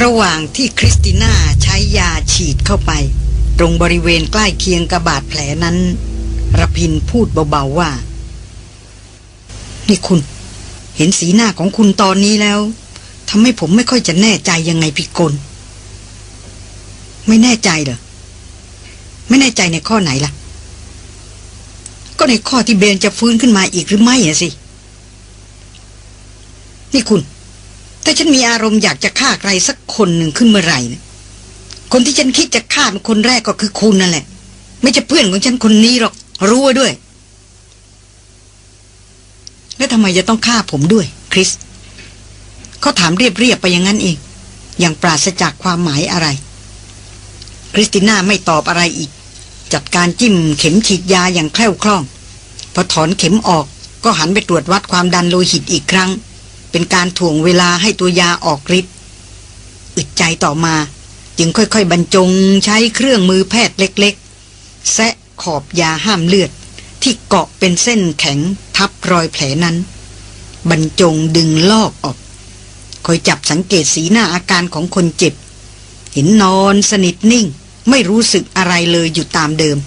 ระหว่างที่คริสติน่าใช้ยาฉีดเข้าไป ตรงบริเวณใกล้เคียงกับบาดแผลนั้นระพินพูดเบาๆว่า นี่คุณ เห็นสีหน้าของคุณตอนนี้แล้วทำให้ผมไม่ค่อยจะแน่ใจยังไงพิกล ไม่แน่ใจเหรอ ไม่แน่ใจในข้อไหนล่ะ ก็ในข้อที่เบนจะฟื้นขึ้นมาอีกหรือไม่อะสิ นี่คุณ ถ้าฉันมีอารมณ์อยากจะฆ่าใครสักคนหนึ่งขึ้นเมื่อไหร่นะคนที่ฉันคิดจะฆ่าเป็นคนแรกก็คือคุณนั่นแหละ ไม่ใช่เพื่อนของฉันคนนี้หรอก รู้ด้วย แล้วทำไมจะต้องฆ่าผมด้วย คริสเขาถามเรียบๆไปอย่างนั้นเอง อย่างปราศจากความหมายอะไร คริสติน่าไม่ตอบอะไรอีก จัดการจิ้มเข็มฉีดยาอย่างแคล่วคล่อง พอถอนเข็มออกก็หันไปตรวจวัดความดันโลหิตอีกครั้ง เป็นการถ่วงเวลาให้ตัวยาออกฤทธิ์อึดใจต่อมา จึงค่อยๆ บรรจงใช้เครื่องมือแพทย์เล็กๆ แซะขอบยาห้ามเลือด ที่เกาะเป็นเส้นแข็งทับรอยแผลนั้น บรรจงดึงลอกออก คอยจับสังเกตสีหน้าอาการของคนเจ็บ เห็นนอนสนิทนิ่ง ไม่รู้สึกอะไรเลยอยู่ตามเดิม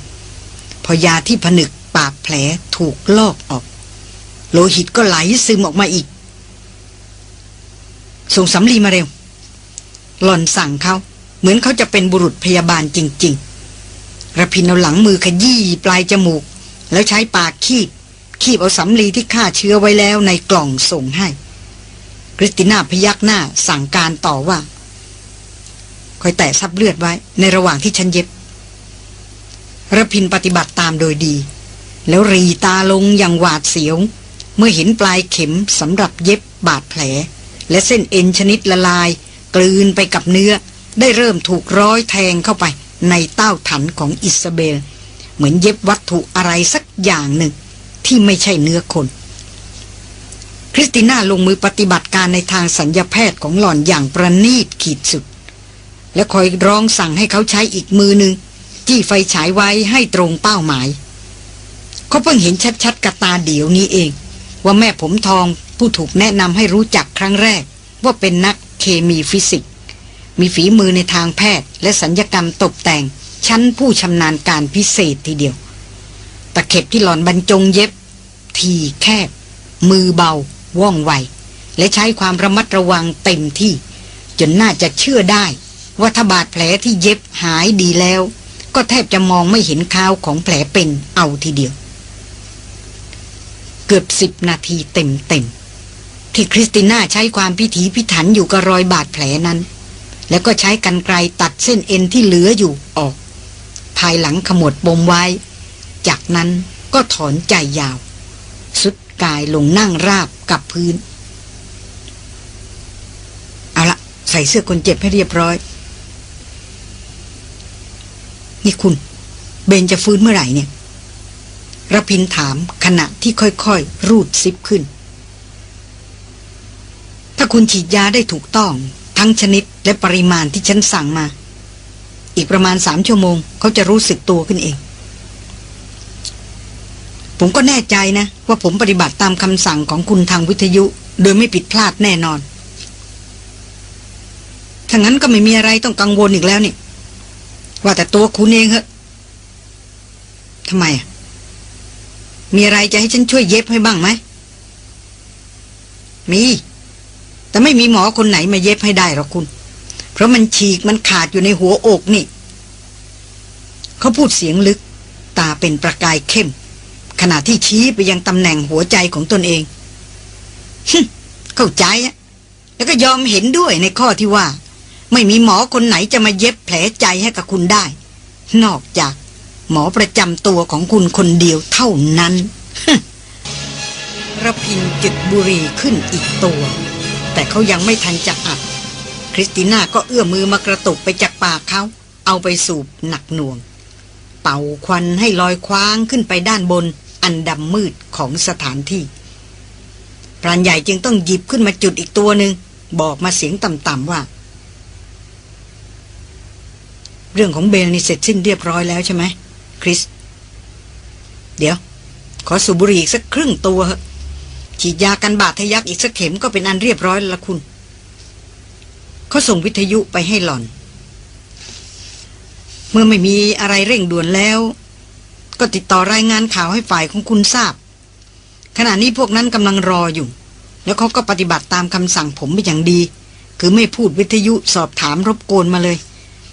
พอยาที่ผนึกปากแผลถูกลอกออก โลหิตก็ไหลซึมออกมาอีก ส่งสำลีมาเร็ว หล่อนสั่งเขาเหมือนเขาจะเป็นบุรุษพยาบาลจริง ๆระพินเอาหลังมือขยี้ปลายจมูก แล้วใช้ปากคีบ คีบเอาสำลีที่ฆ่าเชื้อไว้แล้วในกล่องส่งให้คริสติน่าพยักหน้าสั่งการต่อว่า คอยแตะซับเลือดไว้ในระหว่างที่ฉันเย็บระพินปฏิบัติตามโดยดี แล้วรีตาลงอย่างหวาดเสียว เมื่อเห็นปลายเข็มสำหรับเย็บบาดแผล และเส้นเอ็นชนิดละลาย กลืนไปกับเนื้อ ได้เริ่มถูกร้อยแทงเข้าไป ในเต้าถันของอิสเบล เหมือนเย็บวัตถุอะไรสักอย่างหนึ่ง ที่ไม่ใช่เนื้อคน คริสติน่าลงมือปฏิบัติการในทางสัญญาแพทย์ของหล่อนอย่างประณีตขีดสุด และคอยร้องสั่งให้เขาใช้อีกมือหนึ่งจี้ไฟฉายไว้ให้ตรงเป้าหมาย เขาเพิ่งเห็นชัดๆกับตาเดี๋ยวนี้เอง ว่าแม่ผมทอง ผู้ถูกแนะนำให้รู้จักครั้งแรก ว่าเป็นนักเคมีฟิสิกส์มีฝีมือในทางแพทย์ และสัญญกรรมตกแต่ง ชั้นผู้ชำนาญการพิเศษทีเดียว ตะเข็บที่หลอนบรรจงเย็บ ทีแคบ มือเบา ว่องไว และใช้ความระมัดระวังเต็มที่ จนน่าจะเชื่อได้ว่าถ้าบาดแผลที่เย็บหายดีแล้ว ก็แทบจะมองไม่เห็นข้าวของแผลเป็นเอาทีเดียว เกือบสิบนาทีเต็มเต็ม ที่คริสติน่าใช้ความพิถีพิถันอยู่กับรอยบาดแผลนั้น แล้วก็ใช้กันไกรตัดเส้นเอ็นที่เหลืออยู่ออก ภายหลังขมวดปมไว้ จากนั้นก็ถอนใจยาว สุดกายลงนั่งราบกับพื้น เอาละใส่เสื้อคนเจ็บให้เรียบร้อย นี่คุณ เบนจะฟื้นเมื่อไหร่เนี่ยระพินถามขณะที่ค่อยๆ รูดซิปขึ้น ถ้าคุณฉีดยาได้ถูกต้อง ทั้งชนิดและปริมาณที่ฉันสั่งมา อีกประมาณสามชั่วโมง เขาจะรู้สึกตัวขึ้นเอง ผมก็แน่ใจนะ ว่าผมปฏิบัติตามคำสั่งของคุณทางวิทยุ โดยไม่ผิดพลาดแน่นอนถ้างั้นก็ไม่มีอะไรต้องกังวลอีกแล้วนี่ ว่าแต่ตัวคุณเองเหอะทำไม มีอะไรจะให้ฉันช่วยเย็บให้บ้างไหม มี แต่ไม่มีหมอคนไหนมาเย็บให้ได้หรอกคุณ เพราะมันฉีกมันขาดอยู่ในหัวอกนี่ เขาพูดเสียงลึก ตาเป็นประกายเข้ม ขณะที่ชี้ไปยังตำแหน่งหัวใจของตนเองเข้าใจอะแล้วก็ยอมเห็นด้วยในข้อที่ว่า ไม่มีหมอคนไหนจะมาเย็บแผลใจให้กับคุณได้ นอกจากหมอประจำตัวของคุณคนเดียวเท่านั้นระพินจุดบุรีขึ้นอีกตัว แต่เขายังไม่ทันจะอัด คริสติน่าก็เอื้อมมือมากระตุกไปจากปากเขา เอาไปสูบหนักหน่วง เป่าควันให้ลอยคว้างขึ้นไปด้านบน อันดำมืดของสถานที่พรานใหญ่จึงต้องหยิบขึ้นมาจุดอีกตัวหนึ่งบอกมาเสียงต่ำๆว่า เรื่องของเบลนี่เสร็จสิ้นเรียบร้อยแล้วใช่ไหมคริส เดี๋ยว ขอสูบบุหรี่อีกสักครึ่งตัวเหอะ ฉีดยากันบาดทะยักอีกสักเข็มก็เป็นอันเรียบร้อยล้วคุณเขเขาส่งวิทยุไปให้หล่อน เมื่อไม่มีอะไรเร่งด่วนแล้ว ก็ติดต่อรายงานข่าวให้ฝ่ายของคุณทราบ ขณะนี้พวกนั้นกำลังรออยู่ แล้วเขาก็ปฏิบัติตามคำสั่งผมไปอย่างดี คือไม่พูดวิทยุสอบถามรบกวนมาเลย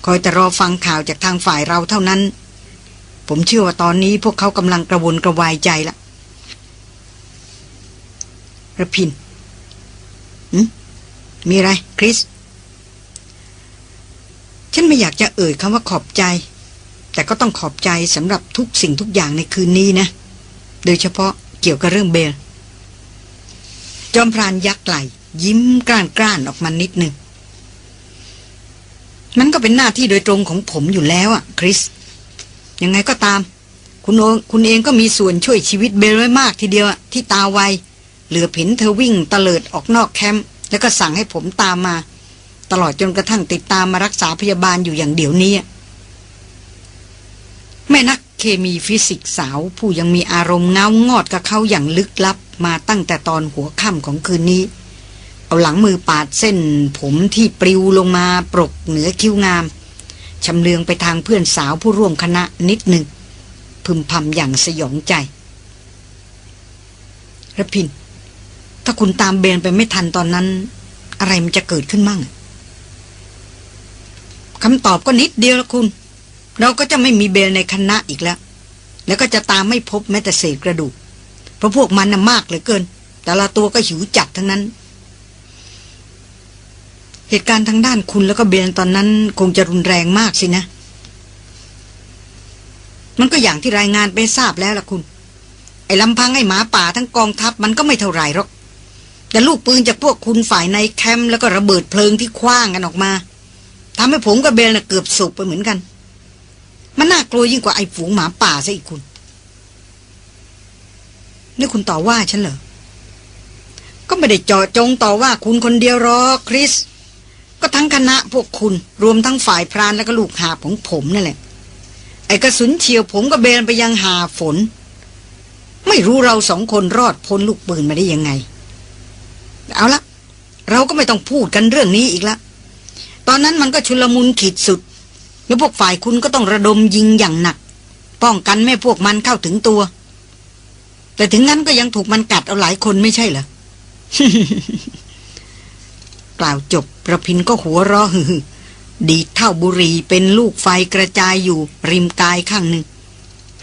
คอยแต่รอฟังข่าวจากทางฝ่ายเราเท่านั้น ผมเชื่อว่าตอนนี้พวกเขากำลังกระวนกระวายใจละ ระพินมีอะไร คริส ฉันไม่อยากจะเอ่ยคำว่าขอบใจ แต่ก็ต้องขอบใจสำหรับทุกสิ่งทุกอย่างในคืนนี้นะ โดยเฉพาะเกี่ยวกับเรื่องเบล จอมพรานยักไหล ยิ้มกล้านกล้านออกมานิดนึง มันก็เป็นหน้าที่โดยตรงของผมอยู่แล้วอะคริส ยังไงก็ตาม คุณคุณเองก็มีส่วนช่วยชีวิตเบลไว้มากทีเดียวที่ตาไว เหลือผินเธอวิ่งตะเลิดออกนอกแคมป์แล้วก็สั่งให้ผมตามมา ตลอดจนกระทั่งติดตามมารักษาพยาบาลอยู่อย่างเดี๋ยวนี้แม่นักเคมีฟิสิกสาวผู้ยังมีอารมณ์เงางอดกับเขาอย่างลึกลับมาตั้งแต่ตอนหัวค่ำของคืนนี้ เอาหลังมือปาดเส้น ผมที่ปลิวลงมาปรกเหนือคิ้วงามชำเลืองไปทางเพื่อนสาวผู้ร่วมคณะนิดหนึ่งพึมพำอย่างสยองใจระพิน ถ้าคุณตามเบนไปไม่ทันตอนนั้น อะไรมันจะเกิดขึ้นมั่งคำตอบก็นิดเดียวละคุณ เราก็จะไม่มีเบลในคณะอีกแล้ว แล้วก็จะตามไม่พบแม้แต่เศษกระดูก เพราะพวกมันน่ะมากเหลือเกิน แต่ละตัวก็หิวจัดทั้งนั้น เหตุการณ์ทางด้านคุณแล้วก็เบลตอนนั้นคงจะรุนแรงมากสินะ มันก็อย่างที่รายงานไปทราบแล้วล่ะคุณ ไอ้ลำพังไอ้หมาป่าทั้งกองทัพมันก็ไม่เท่าไหร่หรอก แต่ลูกปืนจากพวกคุณฝ่ายในแคมป์แล้วก็ระเบิดเพลิงที่ขว้างกันออกมาทำให้ผมกับเบลน่ะเกือบสุกไปเหมือนกัน มันน่ากลัวยิ่งกว่าไอ้ฝูงหมาป่าซะอีกคุณ นี่คุณต่อว่าฉันเหรอ ก็ไม่ได้เจาะจงต่อว่าคุณคนเดียวหรอกคริส ก็ทั้งคณะพวกคุณรวมทั้งฝ่ายพรานแล้วก็ลูกหาของผมนั่นแหละ ไอ้กระสุนเฉียวผมกับเบลไปยังหาฝน ไม่รู้เราสองคนรอดพ้นลูกปืนมาได้ยังไง เอาละเราก็ไม่ต้องพูดกันเรื่องนี้อีกละ ตอนนั้นมันก็ชุลมุนขีดสุด แล้วพวกฝ่ายคุณก็ต้องระดมยิงอย่างหนัก ป้องกันไม่พวกมันเข้าถึงตัว แต่ถึงนั้นก็ยังถูกมันกัดเอาหลายคนไม่ใช่เหรอกล่าวจบประพินก็หัวเราะฮือดีเท่าบุรีเป็นลูกไฟกระจายอยู่ริมกายข้างหนึ่ง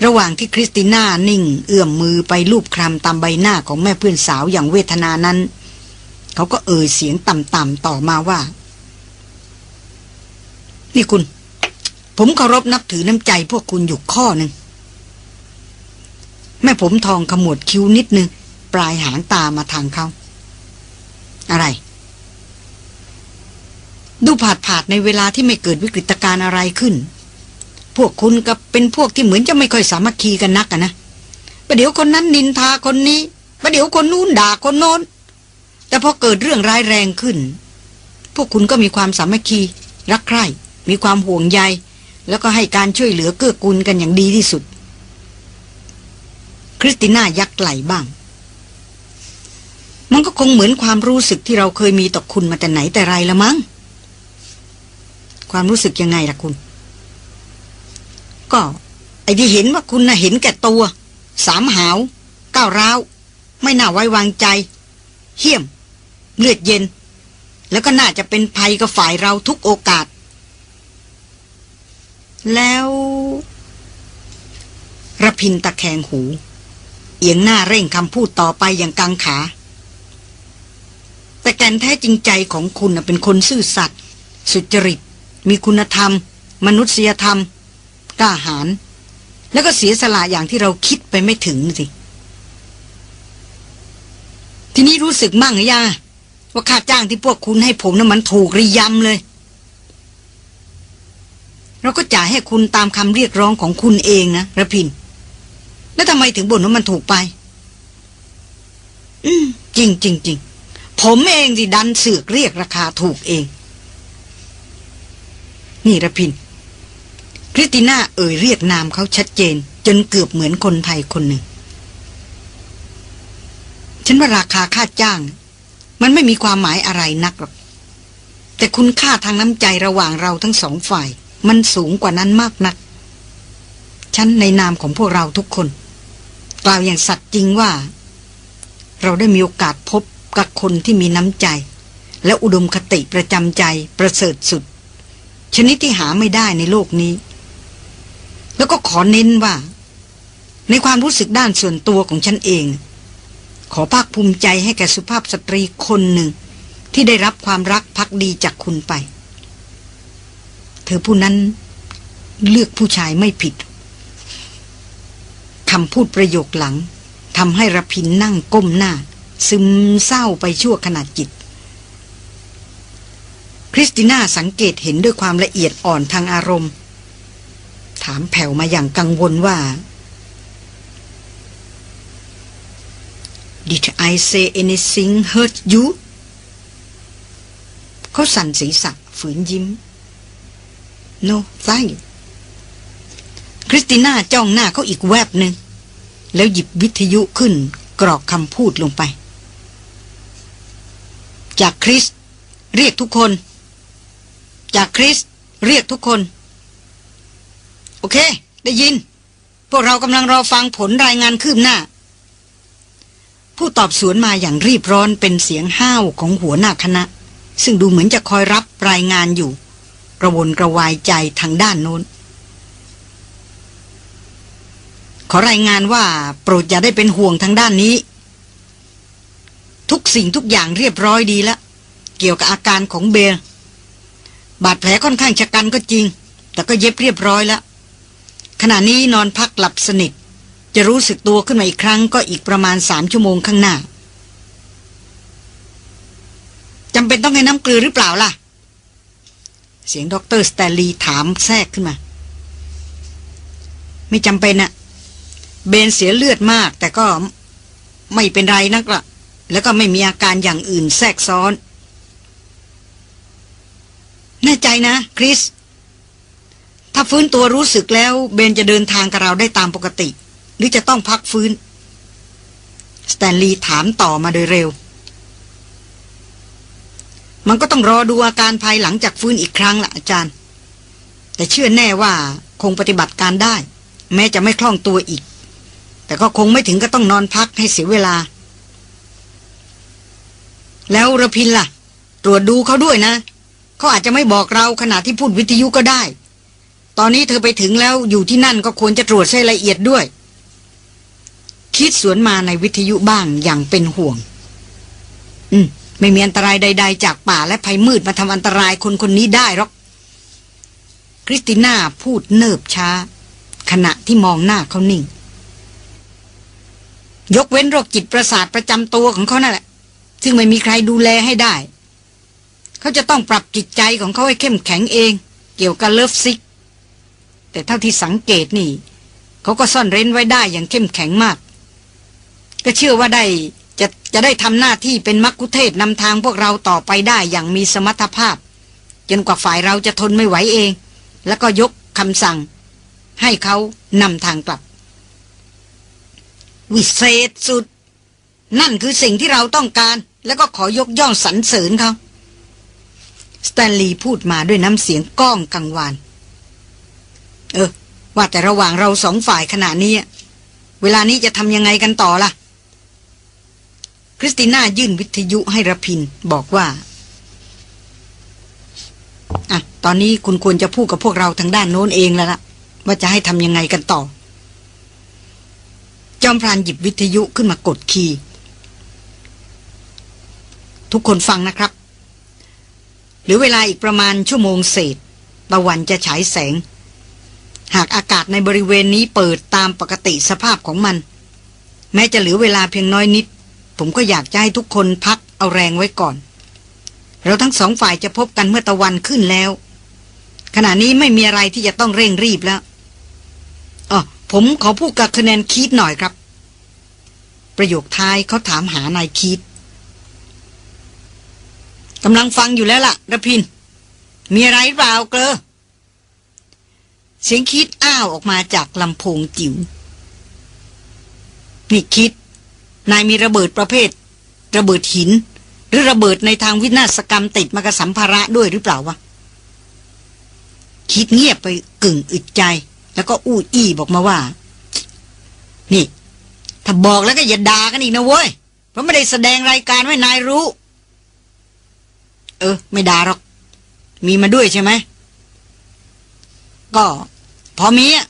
ระหว่างที่คริสติน่านิ่ง เอื้อมมือไปลูบคลำตามใบหน้าของแม่เพื่อนสาวอย่างเวทนานั้น เขาก็เอ่ยเสียงต่ำๆต่อมาว่า นี่คุณ ผมเคารพนับถือน้ำใจพวกคุณอยู่ข้อหนึ่งแม่ผมทองขมวดคิ้วนิดนึง ปลายหางตามาทางเขา อะไร ดูผาดผาดในเวลาที่ไม่เกิดวิกฤตการณ์อะไรขึ้น พวกคุณกับเป็นพวกที่เหมือนจะไม่ค่อยสามัคคีกันนักนะประเดี๋ยวคนนั้นนินทาคนนี้ประเดี๋ยวคนนู้นด่าคนโน้น แต่พอเกิดเรื่องร้ายแรงขึ้น พวกคุณก็มีความสามัคคี รักใคร่ มีความห่วงใย แล้วก็ให้การช่วยเหลือเกื้อกูลกันอย่างดีที่สุด คริสติน่ายักไหลบ้าง มันก็คงเหมือนความรู้สึกที่เราเคยมีต่อคุณมาแต่ไหนแต่ไรละมั้ง ความรู้สึกยังไงล่ะคุณ ก็ไอ้ที่เห็นว่าคุณน่ะเห็นแก่ตัว สามหาว ก้าวร้าว ไม่น่าไว้วางใจ เหี้ยม เลือดเย็น แล้วก็น่าจะเป็นภัยกับฝ่ายเราทุกโอกาส แล้วระพินตะแคงหู เอียงหน้าเร่งคำพูดต่อไปอย่างกังขา แต่แกนแท้จริงใจของคุณเป็นคนซื่อสัตย์สุจริต มีคุณธรรม มนุษยธรรมกล้าหาญแล้วก็เสียสละอย่างที่เราคิดไปไม่ถึงสิ ทีนี้รู้สึกมั่งหรือยัง ว่าค่าจ้างที่พวกคุณให้ผมนะ่ะมันถูกริยำเลย เราก็จ่ายให้คุณตามคำเรียกร้องของคุณเองนะระพิน แล้วทำไมถึงบ่นว่ามันถูกไป อืมจริงจริงจริงผมเองที่ดันเสือกเรียกราคาถูกเอง นี่ระพินคริสติน่าเอ่ยเรียกนามเขาชัดเจน จนเกือบเหมือนคนไทยคนหนึ่ง ฉันว่าราคาค่าจ้าง มันไม่มีความหมายอะไรนักหรอก แต่คุณค่าทางน้ำใจระหว่างเราทั้งสองฝ่าย มันสูงกว่านั้นมากนัก ฉันในนามของพวกเราทุกคน กล่าวอย่างสัตย์จริงว่า เราได้มีโอกาสพบกับคนที่มีน้ำใจ และอุดมคติประจำใจประเสริฐสุด ชนิดที่หาไม่ได้ในโลกนี้ แล้วก็ขอเน้นว่า ในความรู้สึกด้านส่วนตัวของฉันเอง ขอภาคภูมิใจให้แก่สุภาพสตรีคนหนึ่ง ที่ได้รับความรักพักดีจากคุณไป เธอผู้นั้นเลือกผู้ชายไม่ผิดคำพูดประโยคหลังทำให้ระพินนั่งก้มหน้า ซึมเศร้าไปชั่วขณะจิต คริสติน่าสังเกตเห็นด้วยความละเอียดอ่อนทางอารมณ์ ถามแผ่วมาอย่างกังวลว่า Did I say anything hurt you เขาสั่นศีรษะฝืนยิ้ม No thank you คริสติน่าจ้องหน้าเขาอีกแวบหนึ่ง แล้วหยิบวิทยุขึ้นกรอกคำพูดลงไป จากคริส เรียกทุกคน จากคริส เรียกทุกคน โอเค ได้ยิน พวกเรากำลังรอฟังผลรายงานคืบหน้า ผู้ตอบสวนมาอย่างรีบร้อนเป็นเสียงห้าวของหัวหน้าคณะ ซึ่งดูเหมือนจะคอยรับรายงานอยู่ กระวนกระวายใจทางด้านโน้น ขอรายงานว่าโปรดอย่าได้เป็นห่วงทางด้านนี้ ทุกสิ่งทุกอย่างเรียบร้อยดีแล้ว เกี่ยวกับอาการของเบลบาดแผลค่อนข้างชะกันก็จริง แต่ก็เย็บเรียบร้อยแล้วขณะนี้นอนพักหลับสนิท จะรู้สึกตัวขึ้นมาอีกครั้งก็อีกประมาณสามชั่วโมงข้างหน้าจำเป็นต้องให้น้ำเกลือหรือเปล่าล่ะ เสียงด็อกเตอร์สแตลลีถามแทรกขึ้นมา ไม่จำเป็นอะเบนเสียเลือดมาก แต่ก็ไม่เป็นไรนักละแล้วก็ไม่มีอาการอย่างอื่นแทรกซ้อน แน่ใจนะ คริส ถ้าฟื้นตัวรู้สึกแล้ว เบนจะเดินทางกับเราได้ตามปกติ หรือจะต้องพักฟื้น สแตนลีย์ถามต่อมาโดยเร็ว มันก็ต้องรอดูอาการภายหลังจากฟื้นอีกครั้งละอาจารย์ แต่เชื่อแน่ว่าคงปฏิบัติการได้ แม้จะไม่คล่องตัวอีก แต่ก็คงไม่ถึงก็ต้องนอนพักให้เสียเวลา แล้วระพินล่ะ ตรวจดูเขาด้วยนะเขาอาจจะไม่บอกเราขณะที่พูดวิทยุก็ได้ ตอนนี้เธอไปถึงแล้วอยู่ที่นั่นก็ควรจะตรวจใช้ละเอียดด้วย คิดสวนมาในวิทยุบ้างอย่างเป็นห่วง อืม ไม่มีอันตรายใด ๆ จากป่าและภัยมืดมาทำอันตรายคนคนนี้ได้หรอก คริสติน่าพูดเนิบช้า ขณะที่มองหน้าเขานิ่ง ยกเว้นโรคจิตประสาทประจำตัวของเขานั่นแหละ ซึ่งไม่มีใครดูแลให้ได้ เขาจะต้องปรับจิตใจของเขาให้เข้มแข็งเอง เกี่ยวกับเลิฟซิก แต่เท่าที่สังเกตนี่ เขาก็ซ่อนเร้นไว้ได้อย่างเข้มแข็งมาก ก็เชื่อว่าได้จะจะได้ทำหน้าที่เป็นมักคุเทศนำทางพวกเราต่อไปได้อย่างมีสมรรถภาพ จนกว่าฝ่ายเราจะทนไม่ไหวเอง แล้วก็ยกคำสั่ง ให้เขานำทางกลับ วิเศษสุด นั่นคือสิ่งที่เราต้องการ แล้วก็ขอยกย่องสรรเสริญเขาสแตนลีย์พูดมาด้วยน้ำเสียงก้องกังวาน เออ ว่าแต่ระหว่างเราสองฝ่ายขณะนี้ เวลานี้จะทำยังไงกันต่อล่ะ คริสติน่ายื่นวิทยุให้ระพินบอกว่าอะตอนนี้คุณควรจะพูดกับพวกเราทางด้านโน้นเองแล้วล่ะ ว่าจะให้ทำยังไงกันต่อ จอมพรานหยิบวิทยุขึ้นมากดคีย์ทุกคนฟังนะครับ หรือเวลาอีกประมาณชั่วโมงเศษตะวันจะฉายแสง หากอากาศในบริเวณนี้เปิดตามปกติสภาพของมัน แม้จะเหลือเวลาเพียงน้อยนิด ผมก็อยากจะให้ทุกคนพักเอาแรงไว้ก่อน เราทั้งสองฝ่ายจะพบกันเมื่อตะวันขึ้นแล้ว ขณะนี้ไม่มีอะไรที่จะต้องเร่งรีบแล้วอ๋อผมขอพูดกับคะแนนคีดหน่อยครับ ประโยคท้ายเขาถามหานายคีดกำลังฟังอยู่แล้วล่ะระพิน มีอะไรเปล่าเกลอเสียงคิดอ้าวออกมาจากลำโพงจิ๋วนี่คิด นายมีระเบิดประเภท ระเบิดหิน หรือระเบิดในทางวินาศกรรมติดมากับสัมภาระด้วยหรือเปล่าวะคิดเงียบไปกึ่งอึดใจ แล้วก็อู้อี้บอกมาว่า นี่ ถ้าบอกแล้วก็อย่าด่ากันอีกนะเว้ยเพราะไม่ได้แสดงรายการไว้นายรู้ เออ ไม่ด่าหรอก มีมาด้วยใช่ไหมก็พอมีอะ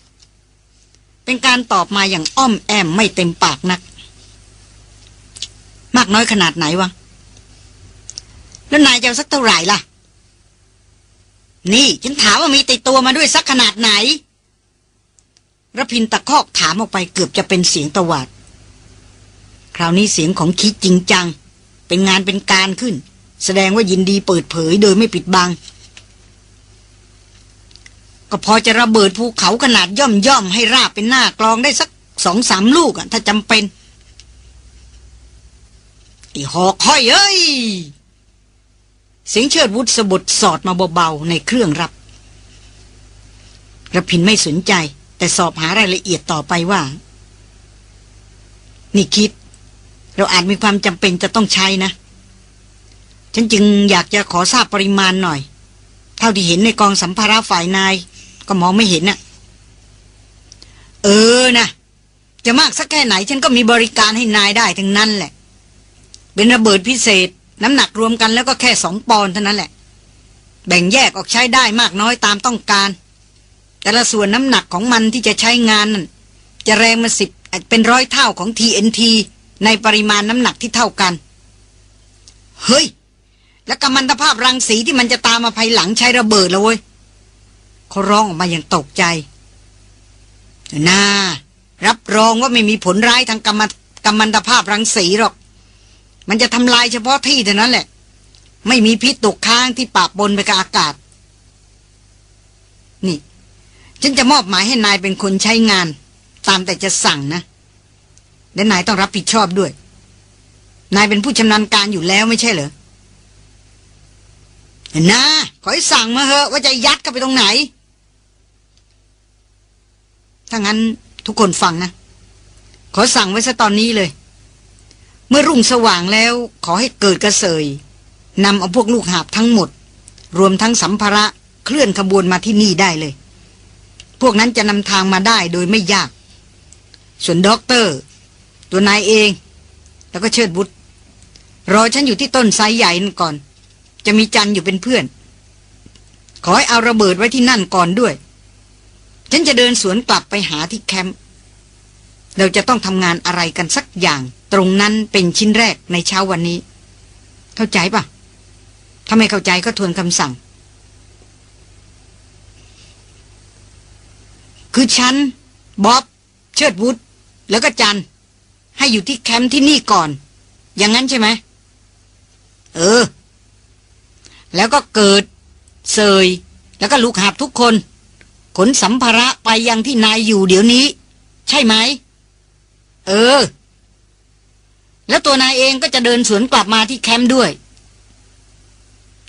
เป็นการตอบมาอย่างอ้อมแอมไม่เต็มปากนัก มากน้อยขนาดไหนวะ แล้วนายจะเอาสักเท่าไหร่ล่ะ นี่ฉันถามว่ามีติดตัวมาด้วยสักขนาดไหนระพินตะคอกถามออกไปเกือบจะเป็นเสียงตวาด คราวนี้เสียงของคิดจริงจัง เป็นงานเป็นการขึ้น แสดงว่ายินดีเปิดเผยโดยไม่ปิดบัง ก็พอจะระเบิดภูเขาขนาดย่อมย่อมให้ราบเป็นหน้ากลองได้สักสองสามลูกอะถ้าจำเป็น อ้หอกห้อยเอ้ยเสียงเชิดวุฒสะบดสอดมาเบาๆในเครื่องรับระพินไม่สนใจ แต่สอบหารายละเอียดต่อไปว่า นี่คิด เราอาจมีความจำเป็นจะต้องใช้นะ ฉันจึงอยากจะขอทราบปริมาณหน่อย เท่าที่เห็นในกองสัมภาระฝ่ายนาย ก็มองไม่เห็นน่ะ เออนะจะมากสักแค่ไหน ฉันก็มีบริการให้นายได้ทั้งนั้นแหละ เป็นระเบิดพิเศษ น้ำหนักรวมกันแล้วก็แค่สองปอนด์เท่านั้นแหละ แบ่งแยกออกใช้ได้มากน้อยตามต้องการ แต่ละส่วนน้ำหนักของมันที่จะใช้งานนั่นจะแรงมาสิบเป็นร้อยเท่าของ TNT ในปริมาณน้ำหนักที่เท่ากัน เฮ้ย แล้วกัมมันตภาพรังสีที่มันจะตามมาภายหลังใช้ระเบิดแล้วเว้ยเขาร้องออกมาอย่างตกใจน่ารับรองว่าไม่มีผลร้ายทางกัมมันกัมมันตภาพรังสีหรอก มันจะทำลายเฉพาะที่เท่านั้นแหละ ไม่มีพิษตกค้างที่ปะปนไปกับอากาศ นี่ ฉันจะมอบหมายให้นายเป็นคนใช้งาน ตามแต่จะสั่งนะและนายต้องรับผิดชอบด้วย นายเป็นผู้ชำนาญการอยู่แล้วไม่ใช่เหรอนะขอให้สั่งมาเหอะว่าจะยัดเข้าไปตรงไหน ถ้างั้นทุกคนฟังนะ ขอสั่งไว้ซะตอนนี้เลย เมื่อรุ่งสว่างแล้วขอให้เกิดกระเสยนำเอาพวกลูกหาบทั้งหมด รวมทั้งสัมภาระเคลื่อนขบวนมาที่นี่ได้เลย พวกนั้นจะนำทางมาได้โดยไม่ยาก ส่วนด็อกเตอร์ ตัวนายเอง แล้วก็เชิดบุตรรอฉันอยู่ที่ต้นไทรใหญ่นั่นก่อน จะมีจันอยู่เป็นเพื่อน ขอให้เอาระเบิดไว้ที่นั่นก่อนด้วย ฉันจะเดินสวนกลับไปหาที่แคมป์ เราจะต้องทำงานอะไรกันสักอย่าง ตรงนั้นเป็นชิ้นแรกในเช้าวันนี้ เข้าใจปะถ้าไม่เข้าใจก็ทวนคำสั่ง คือฉันบ๊อบ เชิดวุฒแล้วก็จัน ให้อยู่ที่แคมป์ที่นี่ก่อน อย่างนั้นใช่ไหม เออ แล้วก็เกิดเสยแล้วก็ลูกหาบทุกคน ขนสัมภาระไปยังที่นายอยู่เดี๋ยวนี้ ใช่ไหม เออ แล้วตัวนายเองก็จะเดินสวนกลับมาที่แคมป์ด้วย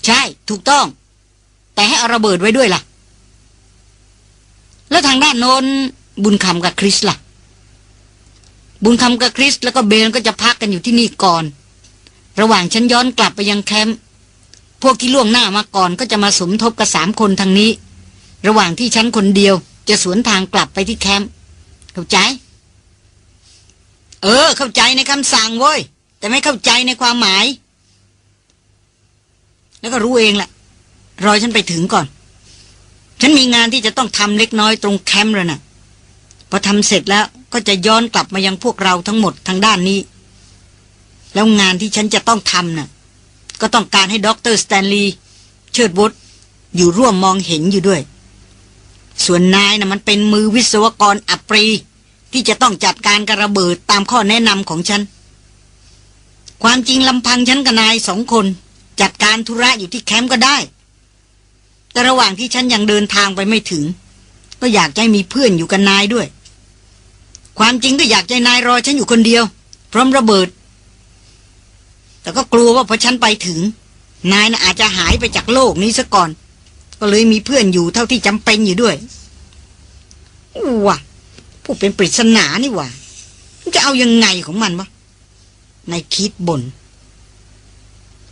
ใช่ ถูกต้อง แต่ให้เอาระเบิดไว้ด้วยล่ะ แล้วทางด้านโน้นบุญคำกับคริสล่ะ บุญคำกับคริสแล้วก็เบนก็จะพักกันอยู่ที่นี่ก่อน ระหว่างฉันย้อนกลับไปยังแคมป์พวกที่ล่วงหน้ามาก่อนก็จะมาสมทบกับสามคนทางนี้ ระหว่างที่ฉันคนเดียวจะสวนทางกลับไปที่แคมป์เข้าใจ เออ เข้าใจในคำสั่งเว้ย แต่ไม่เข้าใจในความหมาย แล้วก็รู้เองแหละ รอฉันไปถึงก่อน ฉันมีงานที่จะต้องทำเล็กน้อยตรงแคมป์แล้วน่ะพอทำเสร็จแล้วก็จะย้อนกลับมายังพวกเราทั้งหมดทางด้านนี้ แล้วงานที่ฉันจะต้องทำน่ะ ก็ต้องการให้ด็อกเตอร์สแตนลีย์เชิดวุฒอยู่ร่วมมองเห็นอยู่ด้วย ส่วนนายนะ่ะมันเป็นมือวิศวกรอัปรี ที่จะต้องจัดการกระเบิดตามข้อแนะนำของฉัน ความจริงลำพังฉันกับนายสองคน จัดการธุระอยู่ที่แคมป์ก็ได้ แต่ระหว่างที่ฉันยังเดินทางไปไม่ถึง ก็อยากให้มีเพื่อนอยู่กับนายด้วย ความจริงก็อยากให้นายรอฉันอยู่คนเดียว พร้อมระเบิด แต่ก็กลัวว่าพอฉันไปถึง นายน่ะอาจจะหายไปจากโลกนี้ซะก่อน ก็เลยมีเพื่อนอยู่เท่าที่จำเป็นอยู่ด้วยว้า ผู้เป็นปริศนานี่หว่ามันจะเอายังไงของมันวะนายคิดบน่น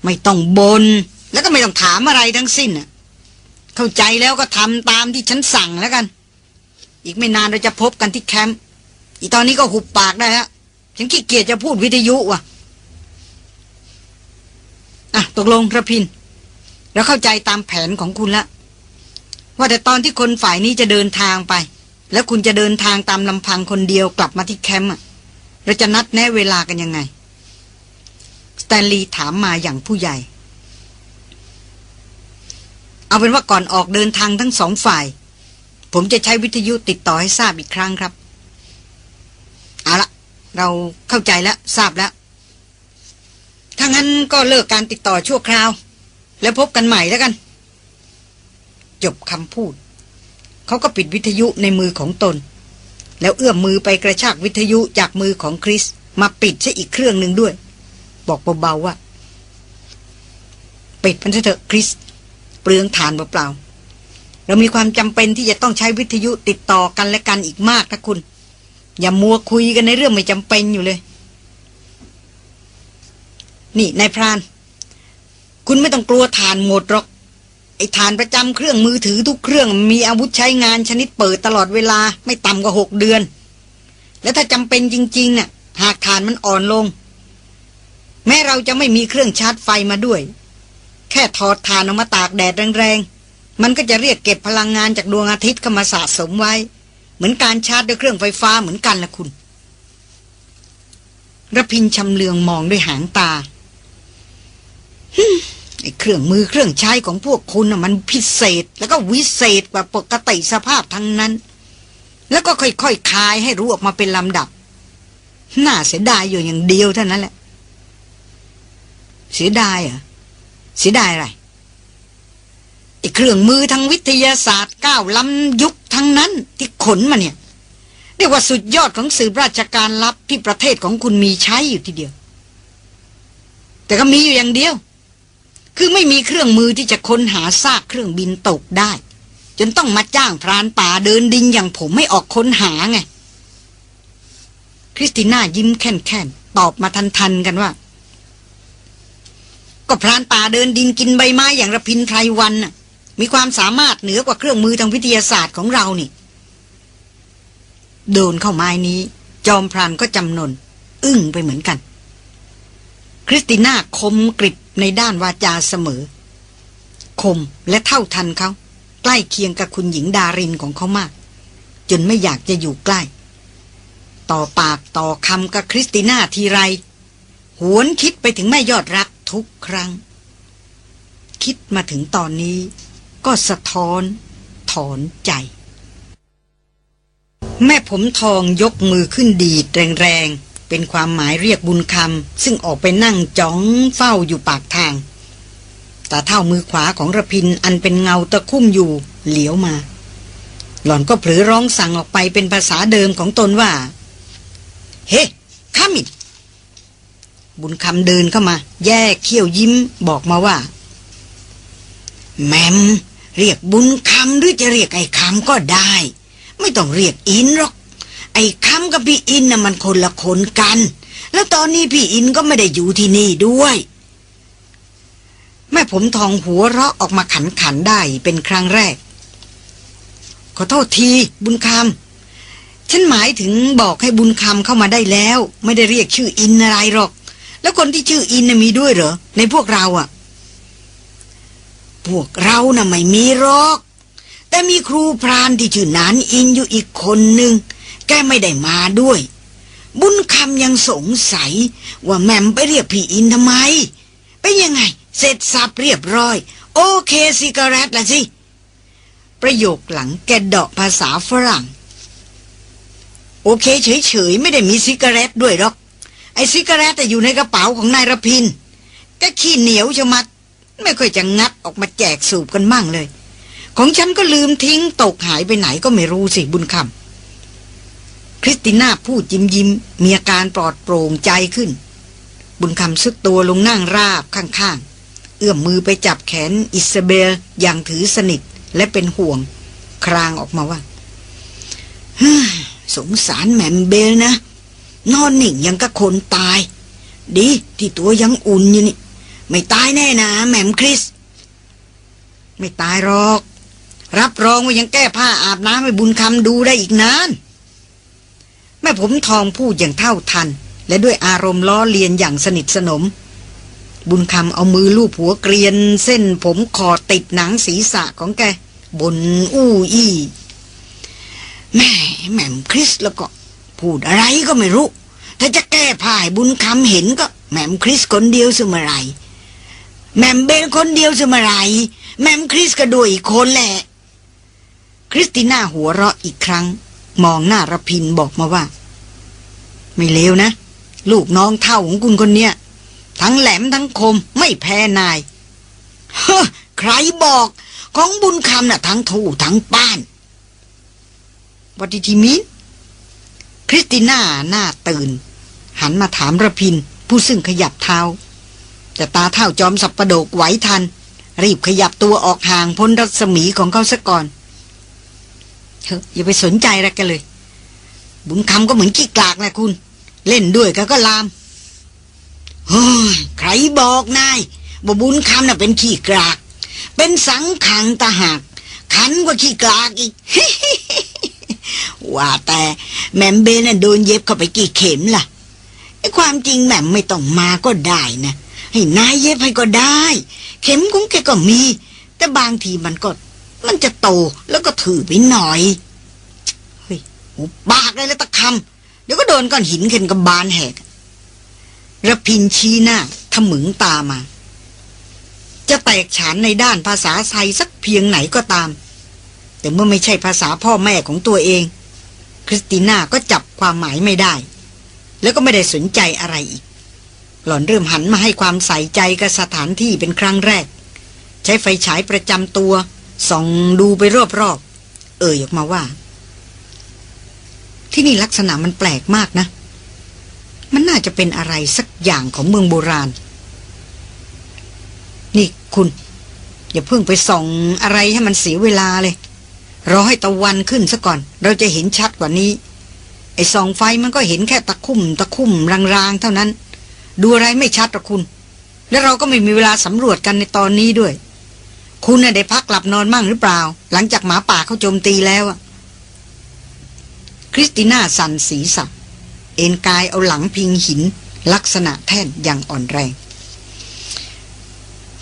ไม่ต้องบนแล้วก็ไม่ต้องถามอะไรทั้งสิ้นน่ะเข้าใจแล้วก็ทำตามที่ฉันสั่งแล้วกัน อีกไม่นานเราจะพบกันที่แคมป์อีตอนนี้ก็หุบปากได้ฮะฉันขี้เกียจจะพูดวิทยุว่ะอะตกลงระพินเราเข้าใจตามแผนของคุณละว่าแต่ตอนที่คนฝ่ายนี้จะเดินทางไป แล้วคุณจะเดินทางตามลำพังคนเดียวกลับมาที่แคมป์เราจะนัดแนะเวลากันยังไง สแตนลีย์ถามมาอย่างผู้ใหญ่ เอาเป็นว่าก่อนออกเดินทางทั้งสองฝ่าย ผมจะใช้วิทยุติดต่อให้ทราบอีกครั้งครับ เอาละเราเข้าใจแล้วทราบแล้วถ้างั้นก็เลิกการติดต่อชั่วคราว แล้วพบกันใหม่แล้วกัน จบคำพูด เขาก็ปิดวิทยุในมือของตน แล้วเอื้อมมือไปกระชากวิทยุจากมือของคริส มาปิดซะอีกเครื่องหนึ่งด้วย บอกเบาๆว่า ปิดมันเถอะคริส เปลืองฐานเปล่าๆเรามีความจำเป็นที่จะต้องใช้วิทยุติดต่อกันและกันอีกมากนะคุณ อย่ามัวคุยกันในเรื่องไม่จำเป็นอยู่เลย นี่นายพราน คุณไม่ต้องกลัวฐานหมดหรอก ไอ้ฐานประจำเครื่องมือถือทุกเครื่องมีอาวุธใช้งานชนิดเปิดตลอดเวลาไม่ต่ำกว่าหกเดือน แล้วถ้าจำเป็นจริงๆน่ะหากฐานมันอ่อนลง แม้เราจะไม่มีเครื่องชาร์จไฟมาด้วย แค่ถอดฐานออกมาตากแดดแรงๆ มันก็จะเรียกเก็บพลังงานจากดวงอาทิตย์เข้ามาสะสมไว้ เหมือนการชาร์จด้วยเครื่องไฟฟ้าเหมือนกันละคุณระพินชำเลืองมองด้วยหางตา ไอ้เครื่องมือเครื่องใช้ของพวกคุณนะมันพิเศษ แล้วก็วิเศษกว่าปกติสภาพทั้งนั้น แล้วก็ค่อยๆคคายให้รู้ออกมาเป็นลำดับ น่าเสียดายอยู่อย่างเดียวเท่านั้นแหละ เสียดายเหรอเสียดายอะไรไอ้เครื่องมือทางวิทยาศาสตร์ก้าวล้ำยุคทั้งนั้นที่ขนมาเนี่ยเรียกว่าสุดยอดของสืบราชการลับที่ประเทศของคุณมีใช้อยู่ทีเดียว แต่ก็มีอยู่อย่างเดียว คือไม่มีเครื่องมือที่จะค้นหาซากเครื่องบินตกได้ จนต้องมาจ้างพรานป่าเดินดินอย่างผมไม่ออกค้นหาไง คริสติน่ายิ้มแค่นๆตอบมาทันๆกันว่า ก็พรานป่าเดินดินกินใบไม้อย่างระพินไพรวันน่ะ มีความสามารถเหนือกว่าเครื่องมือทางวิทยาศาสตร์ของเรานี่ โดนเข้าไม้นี้ จอมพรานก็จำนน อึ้งไปเหมือนกัน คริสติน่าคมกริบ ในด้านวาจาเสมอ คมและเท่าทันเขาใกล้เคียงกับคุณหญิงดารินของเขามาก จนไม่อยากจะอยู่ใกล้ ต่อปากต่อคำกับคริสติน่าทีไร หวนคิดไปถึงแม่ยอดรักทุกครั้ง คิดมาถึงตอนนี้ ก็สะท้อน ถอนใจ แม่ผมทองยกมือขึ้นดีดแรงๆ เป็นความหมายเรียกบุญคำซึ่งออกไปนั่งจ้องเฝ้าอยู่ปากทางแต่เท่ามือขวาของระพินอันเป็นเงาตะคุ่มอยู่เหลียวมา หล่อนก็เผลอร้องสั่งออกไปเป็นภาษาเดิมของตนว่า เฮ้ข้ามิดบุญคำเดินเข้ามา แย่เขี้ยวยิ้มบอกมาว่า แมม เรียกบุญคำหรือจะเรียกไอ้คำก็ได้ ไม่ต้องเรียกอินหรอก อ้คำกับพี่อินน่ะมันคนละคนกัน แล้วตอนนี้พี่อินก็ไม่ได้อยู่ที่นี่ด้วย แม่ผมทองหัวเราะออกมาขันขันได้เป็นครั้งแรก ขอโทษทีบุญคำฉันหมายถึงบอกให้บุญคำเข้ามาได้แล้ว ไม่ได้เรียกชื่ออินอะไรหรอก แล้วคนที่ชื่ออินมีด้วยเหรอ ในพวกเราอะ่ะ พวกเราน่ะไม่มีหรอก แต่มีครูพรานที่ชื่อนานอินอยู่อีกคนหนึ่ง แกไม่ได้มาด้วย บุญคำยังสงสัย ว่าแมมไปเรียกพี่อินทำไม เป็นยังไง เสร็จสับเรียบร้อย โอเคซิกาเรตละสิ ประโยคหลังแกเดาะภาษาฝรั่ง โอเคเฉยๆ ไม่ได้มีซิกาเรตด้วยหรอก ไอ้ซิกาเรตแต่อยู่ในกระเป๋าของนายรพินแกขี้เหนียวชะมัด ไม่ค่อยจะงัดออกมาแจกสูบกันมั่งเลย ของฉันก็ลืมทิ้งตกหายไปไหนก็ไม่รู้สิบุญคำ คริสติน่าพูดยิ้มยิ้มมีอาการปลอดโปร่งใจขึ้น บุญคำซุดตัวลงนั่งราบข้างๆ เอื้อมมือไปจับแขนอิซาเบลอย่างถือสนิทและเป็นห่วง ครางออกมาว่าสงสารแหม่มเบลนะ นอนหนิ่งยังกับคนตาย ดีที่ตัวยังอุ่นอยู่นี่ ไม่ตายแน่นะแหม่มคริส ไม่ตายหรอก รับรองว่ายังแก้ผ้าอาบน้ำให้บุญคำดูได้อีกนาน แม่ผมทองพูดอย่างเท่าทัน และด้วยอารมณ์ล้อเลียนอย่างสนิทสนม บุญคำเอามือลูบหัวเกรียน เส้นผมคอติดหนังศีรษะของแกบนอู้อี้แม่แหม่มคริสแล้วก็ พูดอะไรก็ไม่รู้ ถ้าจะแก้ผ้าให้บุญคำเห็นก็แหม่มคริสคนเดียวสมไรแหม่มเบนคนเดียวสมไรแหม่มคริสก็ด้วยอีกคนแหละ คริสติน่าหัวเราะอีกครั้ง มองหน้ารพินบอกมาว่า ไม่เลวนะ ลูกน้องเท่าของคุณคนเนี้ย ทั้งแหลมทั้งคมไม่แพ้นายเฮ้ใครบอก ของบุญคำน่ะทั้งทูทั้งป้านวัติทีมินคริสติน่าหน้าตื่น หันมาถามระพิน ผู้ซึ่งขยับเท้า แต่ตาเท่าจอมสับประโดกไหวทัน รีบขยับตัวออกห่างพ้นรัศมีของเขาซะก่อน เฮ้ยอย่าไปสนใจอะไรกันเลย บุญคำก็เหมือนขี้กลากนะคุณ เล่นด้วยก็ก็ลามเฮ้ยใครบอกนายว่บุญคำน่ะเป็นขี้กลาก เป็นสังขังตาหาก ขันกว่าขี้กลากอีกว่าแต่แหม่มเบนน่ะโดนเย็บเข้าไปกี่เข็มล่ะไอ้ความจริงแหม่มไม่ต้องมาก็ได้นะ ให้นายเย็บให้ก็ได้ เข็มของแกก็มี แต่บางทีมันก็ มันจะโตแล้วก็ถือไปหน่อย เฮ้ยหูปากเลยล้วตะคำเดี๋ยวก็โดนก้อนหินเข็นกับบานแหกระพินชี้หน้าทะมึงตามา จะแตกฉานในด้านภาษาไทยสักเพียงไหนก็ตาม แต่เมื่อไม่ใช่ภาษาพ่อแม่ของตัวเอง คริสติน่าก็จับความหมายไม่ได้ แล้วก็ไม่ได้สนใจอะไรอีก หล่อนเริ่มหันมาให้ความใส่ใจกับสถานที่เป็นครั้งแรก ใช้ไฟฉายประจำตัว ส่องดูไปรอบๆ เอ่ยออกมาว่า ที่นี่ลักษณะมันแปลกมากนะ มันน่าจะเป็นอะไรสักอย่างของเมืองโบราณ นี่คุณ อย่าเพิ่งไปส่องอะไรให้มันเสียเวลาเลย รอให้ตะวันขึ้นซะก่อน เราจะเห็นชัดกว่านี้ ไอ้ส่องไฟมันก็เห็นแค่ตะคุ่ม ตะคุ่มรางๆ เท่านั้น ดูอะไรไม่ชัดหรอกคุณ แล้วเราก็ไม่มีเวลาสำรวจกันในตอนนี้ด้วย คุณน่ะได้พักหลับนอนมั่งหรือเปล่า หลังจากหมาป่าเขาโจมตีแล้วอะคริสติน่าสันสีสับเอ็นกายเอาหลังพิงหิน ลักษณะแท่นอย่างอ่อนแรง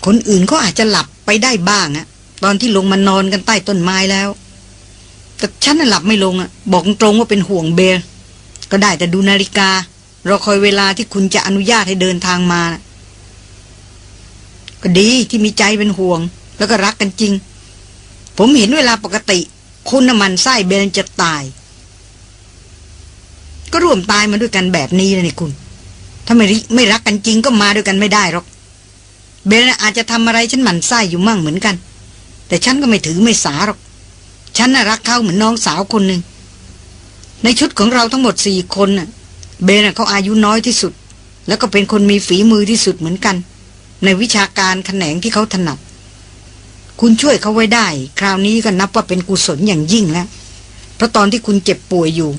คนอื่นก็อาจจะหลับไปได้บ้างอะตอนที่ลงมานอนกันใต้ต้นไม้แล้ว แต่ฉันน่ะหลับไม่ลงอะบอกตรงว่าเป็นห่วงเบลก็ได้แต่ดูนาฬิกา รอคอยเวลาที่คุณจะอนุญาตให้เดินทางมานะก็ดีที่มีใจเป็นห่วง แล้วก็รักกันจริง ผมเห็นเวลาปกติ คุณน้ำมันไส้เบลจะตาย ก็ร่วมตายมาด้วยกันแบบนี้นะนี่คุณ ถ้าไม่ริไม่รักกันจริงก็มาด้วยกันไม่ได้หรอก เบลอาจจะทำอะไรฉันหมั่นไส้อยู่มั่งเหมือนกัน แต่ฉันก็ไม่ถือไม่สาหรอก ฉันน่ะรักเขาเหมือนน้องสาวคนหนึ่งในชุดของเราทั้งหมดสี่คนน่ะ เบลน่ะเขาอายุน้อยที่สุด แล้วก็เป็นคนมีฝีมือที่สุดเหมือนกัน ในวิชาการแขนงที่เขาถนัด คุณช่วยเขาไว้ได้ คราวนี้ก็นับว่าเป็นกุศลอย่างยิ่งแล้ว เพราะตอนที่คุณเจ็บป่วยอยู่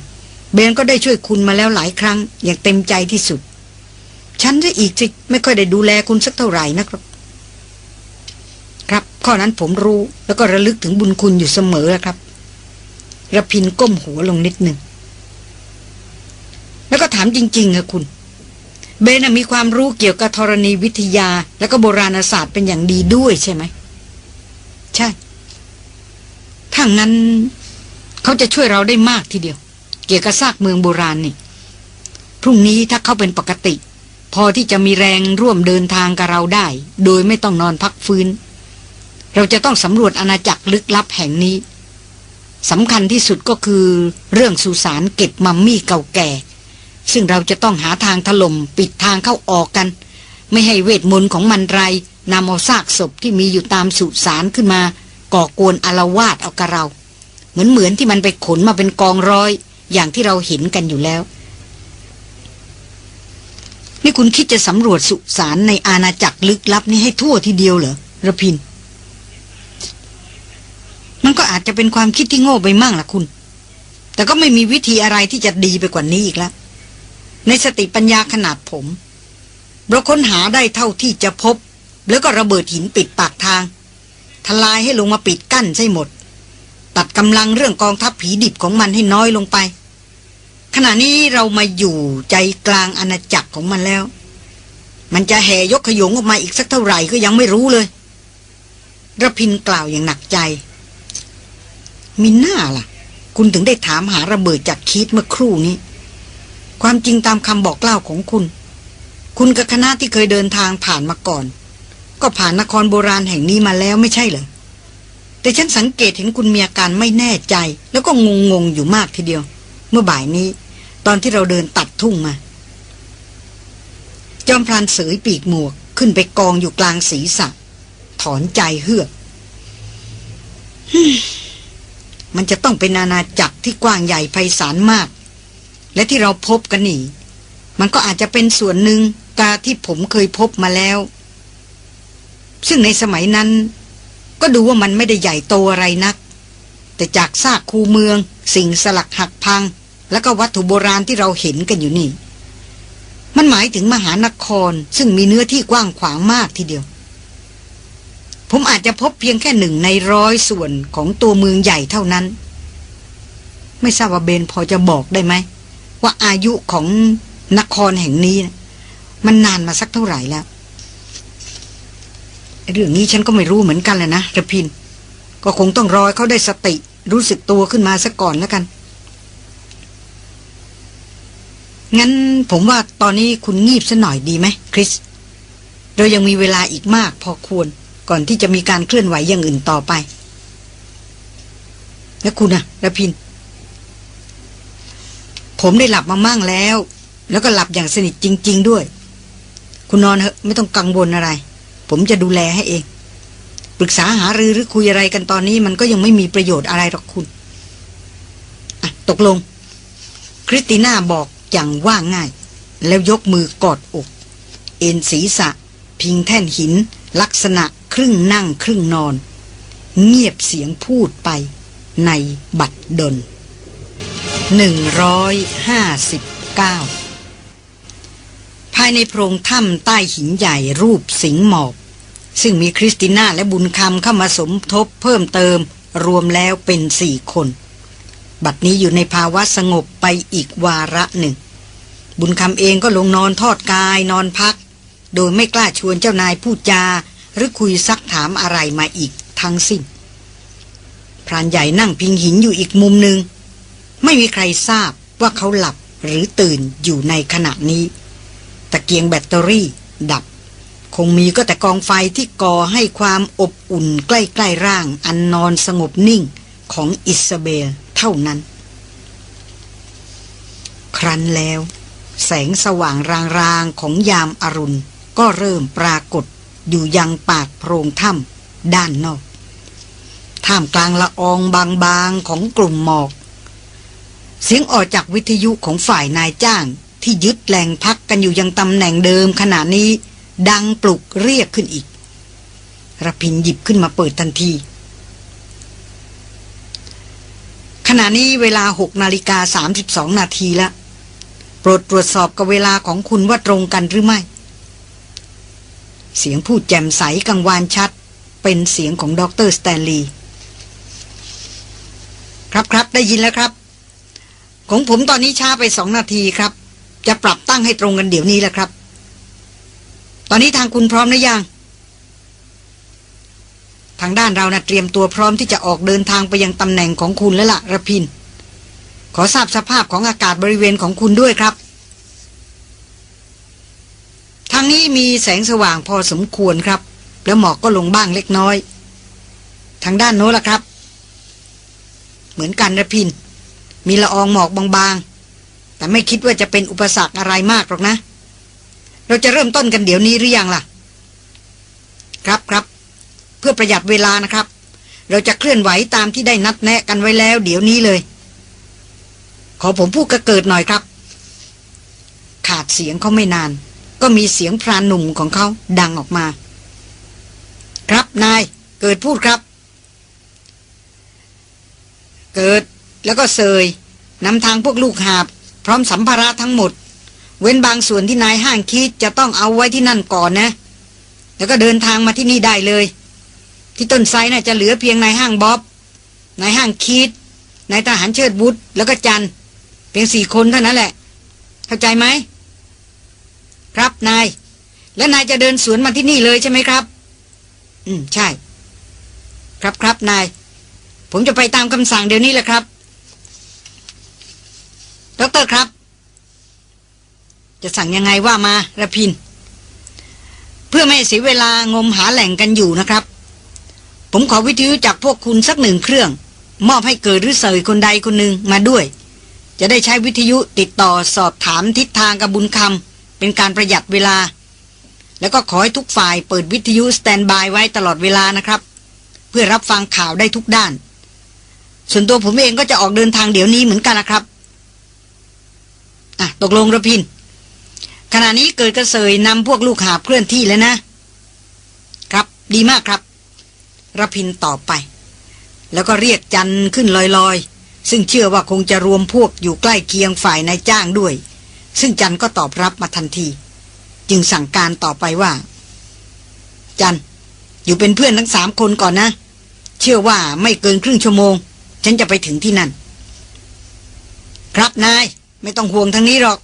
เบนก็ได้ช่วยคุณมาแล้วหลายครั้ง อย่างเต็มใจที่สุด ฉันจะอีกสิไม่ค่อยได้ดูแลคุณสักเท่าไหร่นะครับ ครับ ข้อนั้นผมรู้แล้วก็ระลึกถึงบุญคุณอยู่เสมอแล้วครับระพินก้มหัวลงนิดหนึ่ง แล้วก็ถามจริงๆอะคุณ เบนมีความรู้เกี่ยวกับธรณีวิทยา และก็โบราณศาสตร์เป็นอย่างดีด้วยใช่ไหม ใช่ ถ้างั้น เขาจะช่วยเราได้มากทีเดียว เกี่ยวกับซากเมืองโบราณนี่ พรุ่งนี้ถ้าเขาเป็นปกติ พอที่จะมีแรงร่วมเดินทางกับเราได้ โดยไม่ต้องนอนพักฟื้น เราจะต้องสำรวจอาณาจักรลึกลับแห่งนี้สำคัญที่สุดก็คือเรื่องสุสานเก็บมัมมี่เก่าแก่ ซึ่งเราจะต้องหาทางถล่มปิดทางเข้าออกกัน ไม่ให้เวทมนต์ของมันไร นำเอาซากศพที่มีอยู่ตามสุสานขึ้นมา ก่อกวนอารวาสเอากับเรา เหมือนเหมือนที่มันไปขนมาเป็นกองร้อย อย่างที่เราเห็นกันอยู่แล้ว นี่คุณคิดจะสำรวจสุสานในอาณาจักรลึกลับนี้ให้ทั่วทีเดียวเหรอระพิน มันก็อาจจะเป็นความคิดที่โง่ไปมั่งล่ะคุณ แต่ก็ไม่มีวิธีอะไรที่จะดีไปกว่านี้อีกแล้วในสติปัญญาขนาดผม เราค้นหาได้เท่าที่จะพบ แล้วก็ระเบิดหินปิดปากทาง ทลายให้ลงมาปิดกั้นใช่หมด ตัดกำลังเรื่องกองทัพผีดิบของมันให้น้อยลงไป ขณะนี้เรามาอยู่ใจกลางอาณาจักรของมันแล้ว มันจะแห่ยกขยงออกมาอีกสักเท่าไหร่ก็ยังไม่รู้เลยระพินกล่าวอย่างหนักใจ มิน่าล่ะ คุณถึงได้ถามหาระเบิดจากคิดเมื่อครู่นี้ ความจริงตามคำบอกเล่าของคุณ คุณกับคณะที่เคยเดินทางผ่านมาก่อน ก็ผ่านนครโบราณแห่งนี้มาแล้วไม่ใช่เหรอ แต่ฉันสังเกตเห็นคุณมีอาการไม่แน่ใจ แล้วก็งงงอยู่มากทีเดียว เมื่อบ่ายนี้ ตอนที่เราเดินตัดทุ่งมา จอมพลานเสยปีกหมวกขึ้นไปกองอยู่กลางศีรษะ ถอนใจเฮือกมันจะต้องเป็นอาณาจักรที่กว้างใหญ่ไพศาลมาก และที่เราพบกันนี่ มันก็อาจจะเป็นส่วนหนึ่งกาที่ผมเคยพบมาแล้ว ซึ่งในสมัยนั้น ก็ดูว่ามันไม่ได้ใหญ่โตอะไรนัก แต่จากซากคูเมือง สิ่งสลักหักพัง แล้วก็วัตถุโบราณที่เราเห็นกันอยู่นี่ มันหมายถึงมหานครซึ่งมีเนื้อที่กว้างขวางมากทีเดียว ผมอาจจะพบเพียงแค่หนึ่งในร้อยส่วนของตัวเมืองใหญ่เท่านั้น ไม่ทราบว่าเบนพอจะบอกได้ไหม ว่าอายุของนครแห่งนี้ มันนานมาสักเท่าไหร่แล้ว เรื่องนี้ฉันก็ไม่รู้เหมือนกันแหละนะระพิน ก็คงต้องรอเขาได้สติรู้สึกตัวขึ้นมาสักก่อนแล้วกัน งั้นผมว่าตอนนี้คุณงีบซะหน่อยดีไหมคริส เรายังมีเวลาอีกมากพอควรก่อนที่จะมีการเคลื่อนไหวอย่างอื่นต่อไป แล้วคุณอะระพิน ผมได้หลับมามั่งแล้ว แล้วก็หลับอย่างสนิทจริง ๆ ด้วย คุณนอนเถอะไม่ต้องกังวลอะไร ผมจะดูแลให้เอง ปรึกษาหารือหรือคุยอะไรกันตอนนี้มันก็ยังไม่มีประโยชน์อะไรหรอกคุณอะตกลง คริสติน่าบอกอย่างว่าง่าย แล้วยกมือกอดอก เอ็นศีรษะ พิงแท่นหิน ลักษณะครึ่งนั่งครึ่งนอน เงียบเสียงพูดไปในบัดดลหนึ่งร้อยห้าสิบเก้าภายในโพรงถ้ำใต้หินใหญ่รูปสิงหมอบ ซึ่งมีคริสติน่าและบุญคำเข้ามาสมทบเพิ่มเติมรวมแล้วเป็นสี่คน บัดนี้อยู่ในภาวะสงบไปอีกวาระหนึ่ง บุญคำเองก็ลงนอนทอดกายนอนพัก โดยไม่กล้าชวนเจ้านายพูดจา หรือคุยซักถามอะไรมาอีกทั้งสิ้นพรานใหญ่นั่งพิงหินอยู่อีกมุมหนึ่ง ไม่มีใครทราบว่าเขาหลับหรือตื่นอยู่ในขณะนี้ ตะเกียงแบตเตอรี่ดับ คงมีก็แต่กองไฟที่ก่อให้ความอบอุ่นใกล้ๆร่างอันนอนสงบนิ่งของอิสเบลเท่านั้น ครั้นแล้ว แสงสว่างรางๆของยามอรุณ ก็เริ่มปรากฏอยู่ยังปากโพรงถ้ำด้านนอก ท่ามกลางละอองบางๆของกลุ่มหมอก เสียงออกจากวิทยุของฝ่ายนายจ้างที่ยึดแหล่งพักกันอยู่ยังตำแหน่งเดิมขณะนี้ ดังปลุกเรียกขึ้นอีกระพินหยิบขึ้นมาเปิดทันที ขณะนี้เวลาหกนาฬิกาสามสิบสองนาทีแล้วโปรดตรวจสอบกับเวลาของคุณว่าตรงกันหรือไม่ เสียงพูดแจ่มใสกังวานชัด เป็นเสียงของดรสแตนลีย์ครับครับได้ยินแล้วครับ ของผมตอนนี้ช้าไปสองนาทีครับ จะปรับตั้งให้ตรงกันเดี๋ยวนี้แหละครับ ตอนนี้ทางคุณพร้อมหรือยัง ทางด้านเรานะ่ะเตรียมตัวพร้อมที่จะออกเดินทางไปยังตำแหน่งของคุณแล้วละ่ะระพิน ขอทราบสภาพของอากาศบริเวณของคุณด้วยครับ ทางนี้มีแสงสว่างพอสมควรครับ แล้วหมอกก็ลงบ้างเล็กน้อย ทางด้านโน้นล่ะครับ เหมือนกันระพิน มีละอองหมอกบางๆ แต่ไม่คิดว่าจะเป็นอุปสรรคอะไรมากหรอกนะ เราจะเริ่มต้นกันเดี๋ยวนี้หรือยังล่ะ ครับครับ เพื่อประหยัดเวลานะครับ เราจะเคลื่อนไหวตามที่ได้นัดแนะกันไว้แล้ว เดี๋ยวนี้เลย ขอผมพูดกระเกิดหน่อยครับ ขาดเสียงเขาไม่นาน ก็มีเสียงพรานหนุ่มของเขาดังออกมา ครับนาย เกิดพูดครับ เกิดแล้วก็เซยนำทางพวกลูกหาบ พร้อมสัมภาระทั้งหมด เว้นบางส่วนที่นายห้างคิดจะต้องเอาไว้ที่นั่นก่อนนะ แล้วก็เดินทางมาที่นี่ได้เลย ที่ต้นไทรน่าจะเหลือเพียงนายห้างบ๊อบนายห้างคีดนายทหารเชิดบุตรแล้วก็จันเพียงสี่คนเท่านั้นแหละ เข้าใจไหมครับนาย และนายจะเดินสวนมาที่นี่เลยใช่ไหมครับ อืมใช่ ครับครับนาย ผมจะไปตามคำสั่งเดี๋ยวนี้แหละครับ ดรครับ จะสั่งยังไงว่ามาระพิน เพื่อไม่เสียเวลางมหาแหล่งกันอยู่นะครับ ผมขอวิทยุจากพวกคุณสักหนึ่งเครื่อง มอบให้เกิดหรือเสยคนใดคนหนึ่งมาด้วย จะได้ใช้วิทยุติดต่อสอบถามทิศทางกับบุญคำเป็นการประหยัดเวลา แล้วก็ขอให้ทุกฝ่ายเปิดวิทยุสแตนบายไว้ตลอดเวลานะครับ เพื่อรับฟังข่าวได้ทุกด้าน ส่วนตัวผมเองก็จะออกเดินทางเดี๋ยวนี้เหมือนกันนะครับอะตกลงระพิน ขณะนี้เกิดกระเสยนำพวกลูกหาเคลื่อนที่แล้วนะ ครับดีมากครับระพินต่อไป แล้วก็เรียกจันขึ้นลอยๆ ซึ่งเชื่อว่าคงจะรวมพวกอยู่ใกล้เคียงฝ่ายนายจ้างด้วย ซึ่งจันก็ตอบรับมาทันที จึงสั่งการต่อไปว่า จันอยู่เป็นเพื่อนทั้งสามคนก่อนนะ เชื่อว่าไม่เกินครึ่งชั่วโมง ฉันจะไปถึงที่นั่น ครับนาย ไม่ต้องห่วงทั้งนี้หรอก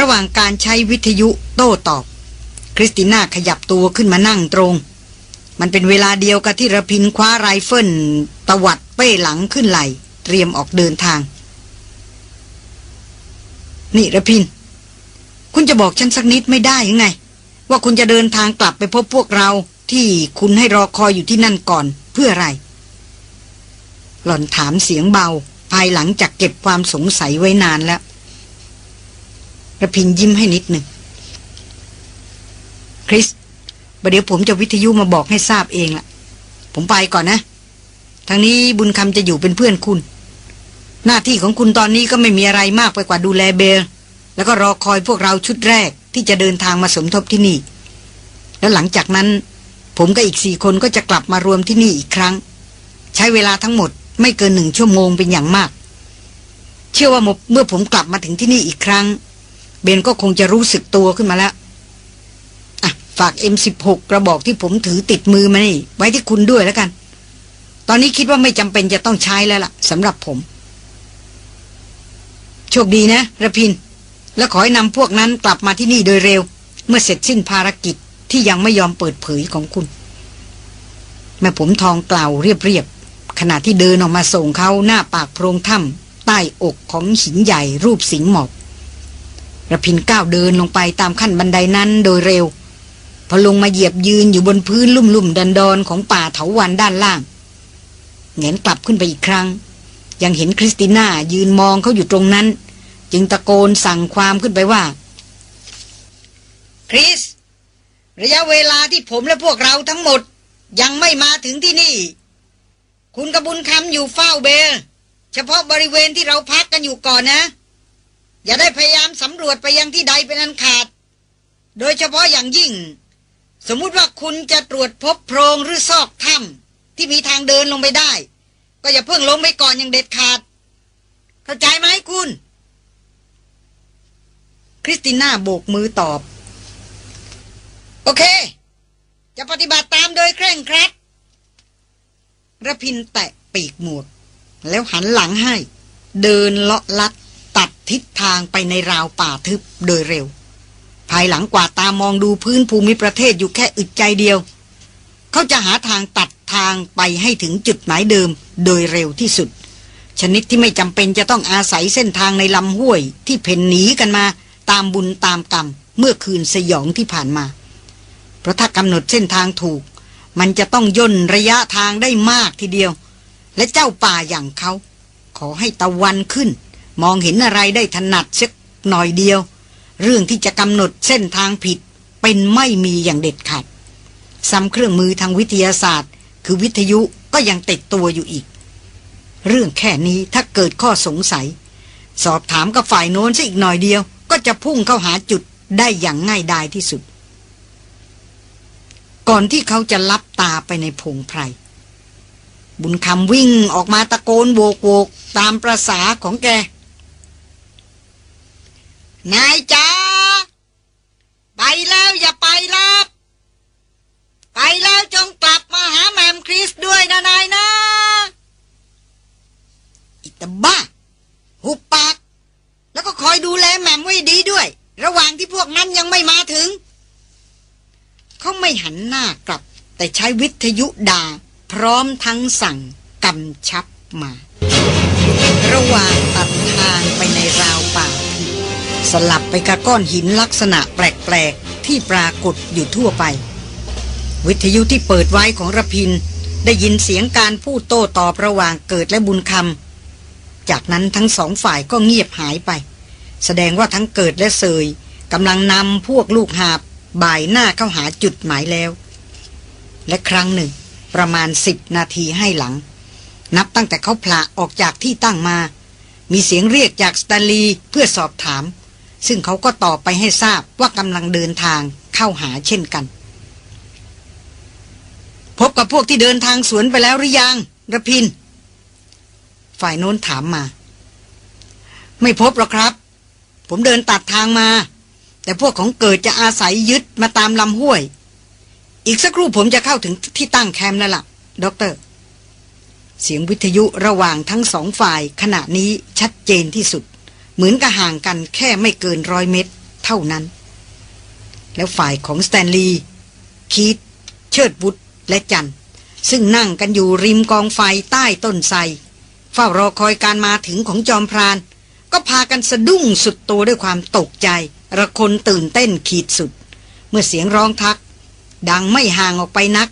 ระหว่างการใช้วิทยุโต้ตอบ คริสติน่าขยับตัวขึ้นมานั่งตรง มันเป็นเวลาเดียวกับที่ระพินคว้าไรเฟิลตวัดเป้หลังขึ้นไหล่ เตรียมออกเดินทาง นี่ระพิน คุณจะบอกฉันสักนิดไม่ได้ยังไง ว่าคุณจะเดินทางกลับไปพบพวกเราที่คุณให้รอคอยอยู่ที่นั่นก่อนเพื่ออะไร หล่อนถามเสียงเบา ภายหลังจากเก็บความสงสัยไว้นานแล้ว ระพินยิ้มให้นิดหนึ่ง คริสประเดี๋ยวผมจะวิทยุมาบอกให้ทราบเองละผมไปก่อนนะ ทางนี้บุญคำจะอยู่เป็นเพื่อนคุณ หน้าที่ของคุณตอนนี้ก็ไม่มีอะไรมากไปกว่าดูแลเบล แล้วก็รอคอยพวกเราชุดแรกที่จะเดินทางมาสมทบที่นี่ แล้วหลังจากนั้น ผมกับอีกสี่คนก็จะกลับมารวมที่นี่อีกครั้ง ใช้เวลาทั้งหมดไม่เกินหนึ่งชั่วโมงเป็นอย่างมาก เชื่อว่าเมื่อผมกลับมาถึงที่นี่อีกครั้ง เบนก็คงจะรู้สึกตัวขึ้นมาแล้วอะฝาก M16 กระบอกที่ผมถือติดมือมานี่ ไว้ที่คุณด้วยแล้วกัน ตอนนี้คิดว่าไม่จำเป็นจะต้องใช้แล้วล่ะสำหรับผม โชคดีนะระพิน และขอให้นำพวกนั้นกลับมาที่นี่โดยเร็ว เมื่อเสร็จสิ้นภารกิจที่ยังไม่ยอมเปิดเผยของคุณ แม่ผมทองกล่าวเรียบๆขณะที่เดินออกมาส่งเขาหน้าปากโพรงถ้ำใต้อกของหินใหญ่รูปสิงหมอบ ระพินก้าวเดินลงไปตามขั้นบันไดนั้นโดยเร็ว พอลงมาเหยียบยืนอยู่บนพื้นลุ่มๆดันดอนของป่าเถาวันด้านล่างเงนกลับขึ้นไปอีกครั้ง ยังเห็นคริสติน่ายืนมองเขาอยู่ตรงนั้น จึงตะโกนสั่งความขึ้นไปว่า คริส ระยะเวลาที่ผมและพวกเราทั้งหมด ยังไม่มาถึงที่นี่ คุณกระบุญคำอยู่เฝ้าเบลเฉพาะบริเวณที่เราพักกันอยู่ก่อนนะ อย่าได้พยายามสำรวจไปยังที่ใดเป็นอันขาด โดยเฉพาะอย่างยิ่ง สมมุติว่าคุณจะตรวจพบโพรงหรือซอกถ้ำที่มีทางเดินลงไปได้ ก็อย่าเพิ่งลงไปก่อนอย่างเด็ดขาด เข้าใจไหมคุณ คริสติน่าโบกมือตอบ โอเค จะปฏิบัติตามโดยเคร่งครัดระพินแตะปีกหมวดแล้วหันหลังให้ เดินเลาะลัด ตัดทิศทางไปในราวป่าทึบโดยเร็ว ภายหลังกว่าตามองดูพื้นภูมิประเทศอยู่แค่อึดใจเดียว เขาจะหาทางตัดทางไปให้ถึงจุดหมายเดิมโดยเร็วที่สุด ชนิดที่ไม่จำเป็นจะต้องอาศัยเส้นทางในลำห้วยที่เพ่นหนีกันมาตามบุญตามกรรมเมื่อคืนสยองที่ผ่านมา เพราะถ้ากำหนดเส้นทางถูก มันจะต้องย่นระยะทางได้มากทีเดียว และเจ้าป่าอย่างเขา ขอให้ตะวันขึ้น มองเห็นอะไรได้ถนัดสักหน่อยเดียว เรื่องที่จะกำหนดเส้นทางผิดเป็นไม่มีอย่างเด็ดขาดซ้ำเครื่องมือทางวิทยาศาสตร์ คือวิทยุก็ยังติดตัวอยู่อีก เรื่องแค่นี้ถ้าเกิดข้อสงสัย สอบถามกับฝ่ายโน้นสักอีกหน่อยเดียว ก็จะพุ่งเข้าหาจุดได้อย่างง่ายดายที่สุด ก่อนที่เขาจะลับตาไปในพงไพรบุญคำวิ่งออกมาตะโกนโวกโวกตามประษาของแก นายจ้าไปแล้วอย่าไปลับ ไปแล้วจงกลับมาหาแมมคริสด้วยนะนายนะ อิตาบ้า หุบปาก แล้วก็คอยดูแลแมมไว้ดีด้วย ระหว่างที่พวกนั้นยังไม่มาถึง เขาไม่หันหน้ากลับ แต่ใช้วิทยุดา พร้อมทั้งสั่งกำชับมา ระหว่างตัดทางไปในราวป่า สลับไปกับก้อนหินลักษณะแปลกๆ ที่ปรากฏอยู่ทั่วไป วิทยุที่เปิดไว้ของระพิน ได้ยินเสียงการพูดโต้ตอบระหว่างเกิดและบุญคำจากนั้นทั้งสองฝ่ายก็เงียบหายไป แสดงว่าทั้งเกิดและเสยกำลังนำพวกลูกหาบบ่ายหน้าเข้าหาจุดหมายแล้ว และครั้งหนึ่ง ประมาณสิบนาทีให้หลัง นับตั้งแต่เขาพละออกจากที่ตั้งมา มีเสียงเรียกจากสตาลีเพื่อสอบถาม ซึ่งเขาก็ตอบไปให้ทราบว่ากำลังเดินทางเข้าหาเช่นกัน พบกับพวกที่เดินทางสวนไปแล้วหรือยังระพิน ฝ่ายโน้นถามมา ไม่พบหรอกครับ ผมเดินตัดทางมา แต่พวกของเกิดจะอาศัยยึดมาตามลำห้วย อีกสักครู่ผมจะเข้าถึงที่ตั้งแคมป์แล้วล่ะด็อกเตอร์เสียงวิทยุระหว่างทั้งสองฝ่ายขณะนี้ชัดเจนที่สุด เหมือนกับห่างกันแค่ไม่เกินร้อยเมตร เท่านั้น แล้วฝ่ายของสแตนลีย์คีตเชิดบุตรและจันซึ่งนั่งกันอยู่ริมกองไฟใต้ต้นไทรเฝ้ารอคอยการมาถึงของจอมพราน ก็พากันสะดุ้งสุดตัวด้วยความตกใจ ระคนตื่นเต้นขีดสุด เมื่อเสียงร้องทัก ดังไม่ห่างออกไปนัก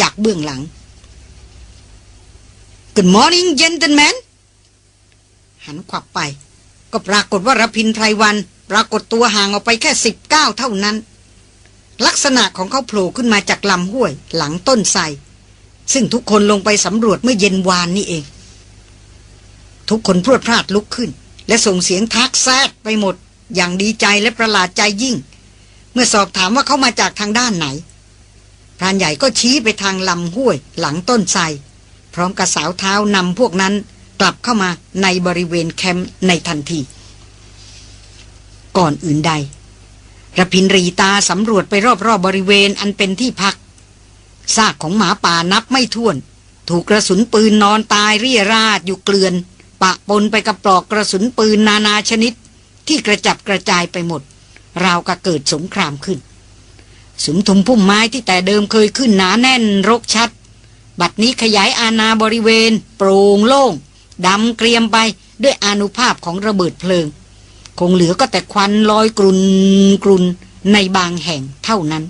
จากเบื้องหลัง Good morning gentlemen หันขวับไป ก็ปรากฏว่ารพินไพรวัน ปรากฏตัวห่างออกไปแค่สิบเก้าเท่านั้น ลักษณะของเขาโผล่ขึ้นมาจากลำห้วยหลังต้นไทรซึ่งทุกคนลงไปสำรวจเมื่อเย็นวานนี่เอง ทุกคนพรวดพลาดลุกขึ้น และส่งเสียงทักแซดไปหมด อย่างดีใจและประหลาดใจยิ่ง เมื่อสอบถามว่าเขามาจากทางด้านไหนพรานใหญ่ก็ชี้ไปทางลำห้วยหลังต้นไทรพร้อมกับสาวเท้านำพวกนั้น กลับเข้ามาในบริเวณแคมป์ในทันที ก่อนอื่นใดระพินรีตาสำรวจไปรอบๆบบริเวณอันเป็นที่พักซากของหมาป่านับไม่ถ้วน ถูกกระสุนปืนนอนตายเรี่ยราดอยู่เกลื่อน ปะปนไปกับปลอกกระสุนปืนนานาชนิด ที่กระจับกระจายไปหมด ราวกับเกิดสงครามขึ้นสุมทุมพุ่มไม้ที่แต่เดิมเคยขึ้นหนาแน่นรกชัด บัดนี้ขยายอาณาบริเวณ โปร่งโล่ง ดำเกรียมไปด้วยอนุภาพของระเบิดเพลิง คงเหลือก็แต่ควันลอยกรุนกรุนในบางแห่งเท่านั้น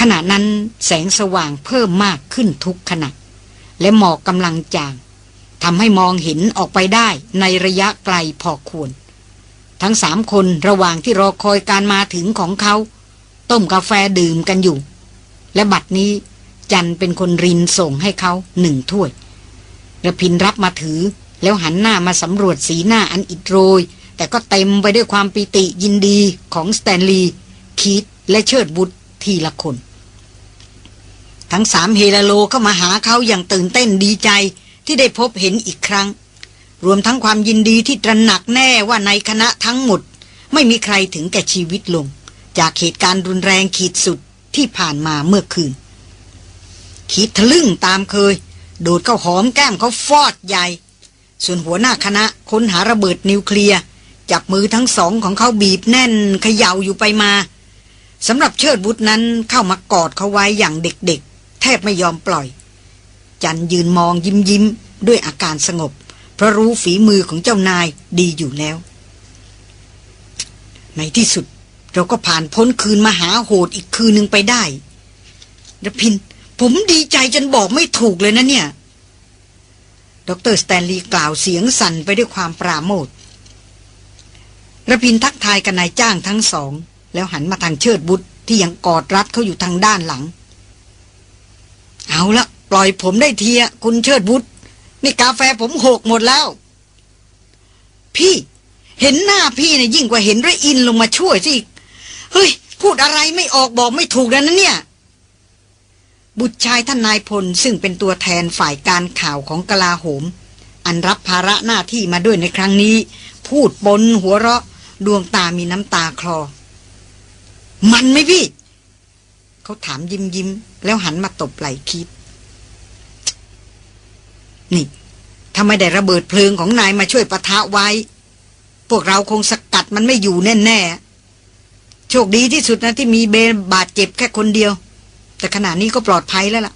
ขณะนั้นแสงสว่างเพิ่มมากขึ้นทุกขณะ และหมอกกำลังจางทำให้มองเห็นออกไปได้ในระยะไกลพอควร ทั้งสามคนระหว่างที่รอคอยการมาถึงของเขา ต้มกาแฟดื่มกันอยู่ และบัดนี้จันเป็นคนรินส่งให้เขาหนึ่งถ้วย ระพินรับมาถือ แล้วหันหน้ามาสำรวจสีหน้าอันอิดโรย แต่ก็เต็มไปด้วยความปิติยินดีของสแตนลีย์คีธและเชิดวุธทีละคน ทั้งสามเฮโลเข้ามาหาเขาอย่างตื่นเต้นดีใจที่ได้พบเห็นอีกครั้ง รวมทั้งความยินดีที่ตระหนักแน่ว่าในคณะทั้งหมด ไม่มีใครถึงแก่ชีวิตลง จากเหตุการณ์รุนแรงขีดสุดที่ผ่านมาเมื่อคืนคีธทะลึ่งตามเคย โดดเข้าหอมแก้มเขาฟอดใหญ่ ส่วนหัวหน้าคณะค้นหาระเบิดนิวเคลียร์จับมือทั้งสองของเขาบีบแน่นเขย่าอยู่ไปมาสำหรับเชิดบุตรนั้นเข้ามากอดเขาไว้อย่างเด็กๆ แทบไม่ยอมปล่อย จันยืนมองยิ้มยิ้มด้วยอาการสงบ เพราะรู้ฝีมือของเจ้านายดีอยู่แล้ว ในที่สุดเราก็ผ่านพ้นคืนมหาโหดอีกคืนหนึ่งไปได้ระพิน ผมดีใจจนบอกไม่ถูกเลยนะเนี่ย ดรสแตนลีย์กล่าวเสียงสั่นไปด้วยความปราโมทย์ รพินทร์ทักทายกับนายจ้างทั้งสอง แล้วหันมาทางเชิดวุธที่ยังกอดรัดเขาอยู่ทางด้านหลัง เอาละปล่อยผมได้เถอะคุณเชิดวุธนี่กาแฟผมหกหมดแล้ว พี่เห็นหน้าพี่เนี่ยยิ่งกว่าเห็นพระอินทร์ลงมาช่วยสิเฮ้ย พูดอะไรไม่ออกบอกไม่ถูกแล้วนะเนี่ย บุตรชายท่านนายพลซึ่งเป็นตัวแทนฝ่ายการข่าวของกลาโหม อันรับภาระหน้าที่มาด้วยในครั้งนี้ พูดปนหัวเราะ ดวงตามีน้ำตาคลอ มันไหมพี่ เขาถามยิ้มยิ้ม แล้วหันมาตบไหล่คิด นี่ถ้าไม่ได้ระเบิดเพลิงของนายมาช่วยปะทะไว้ พวกเราคงสกัดมันไม่อยู่แน่ ๆ โชคดีที่สุดนะที่มีเบนบาดเจ็บแค่คนเดียว แต่ขณะนี้ก็ปลอดภัยแล้วล่ะ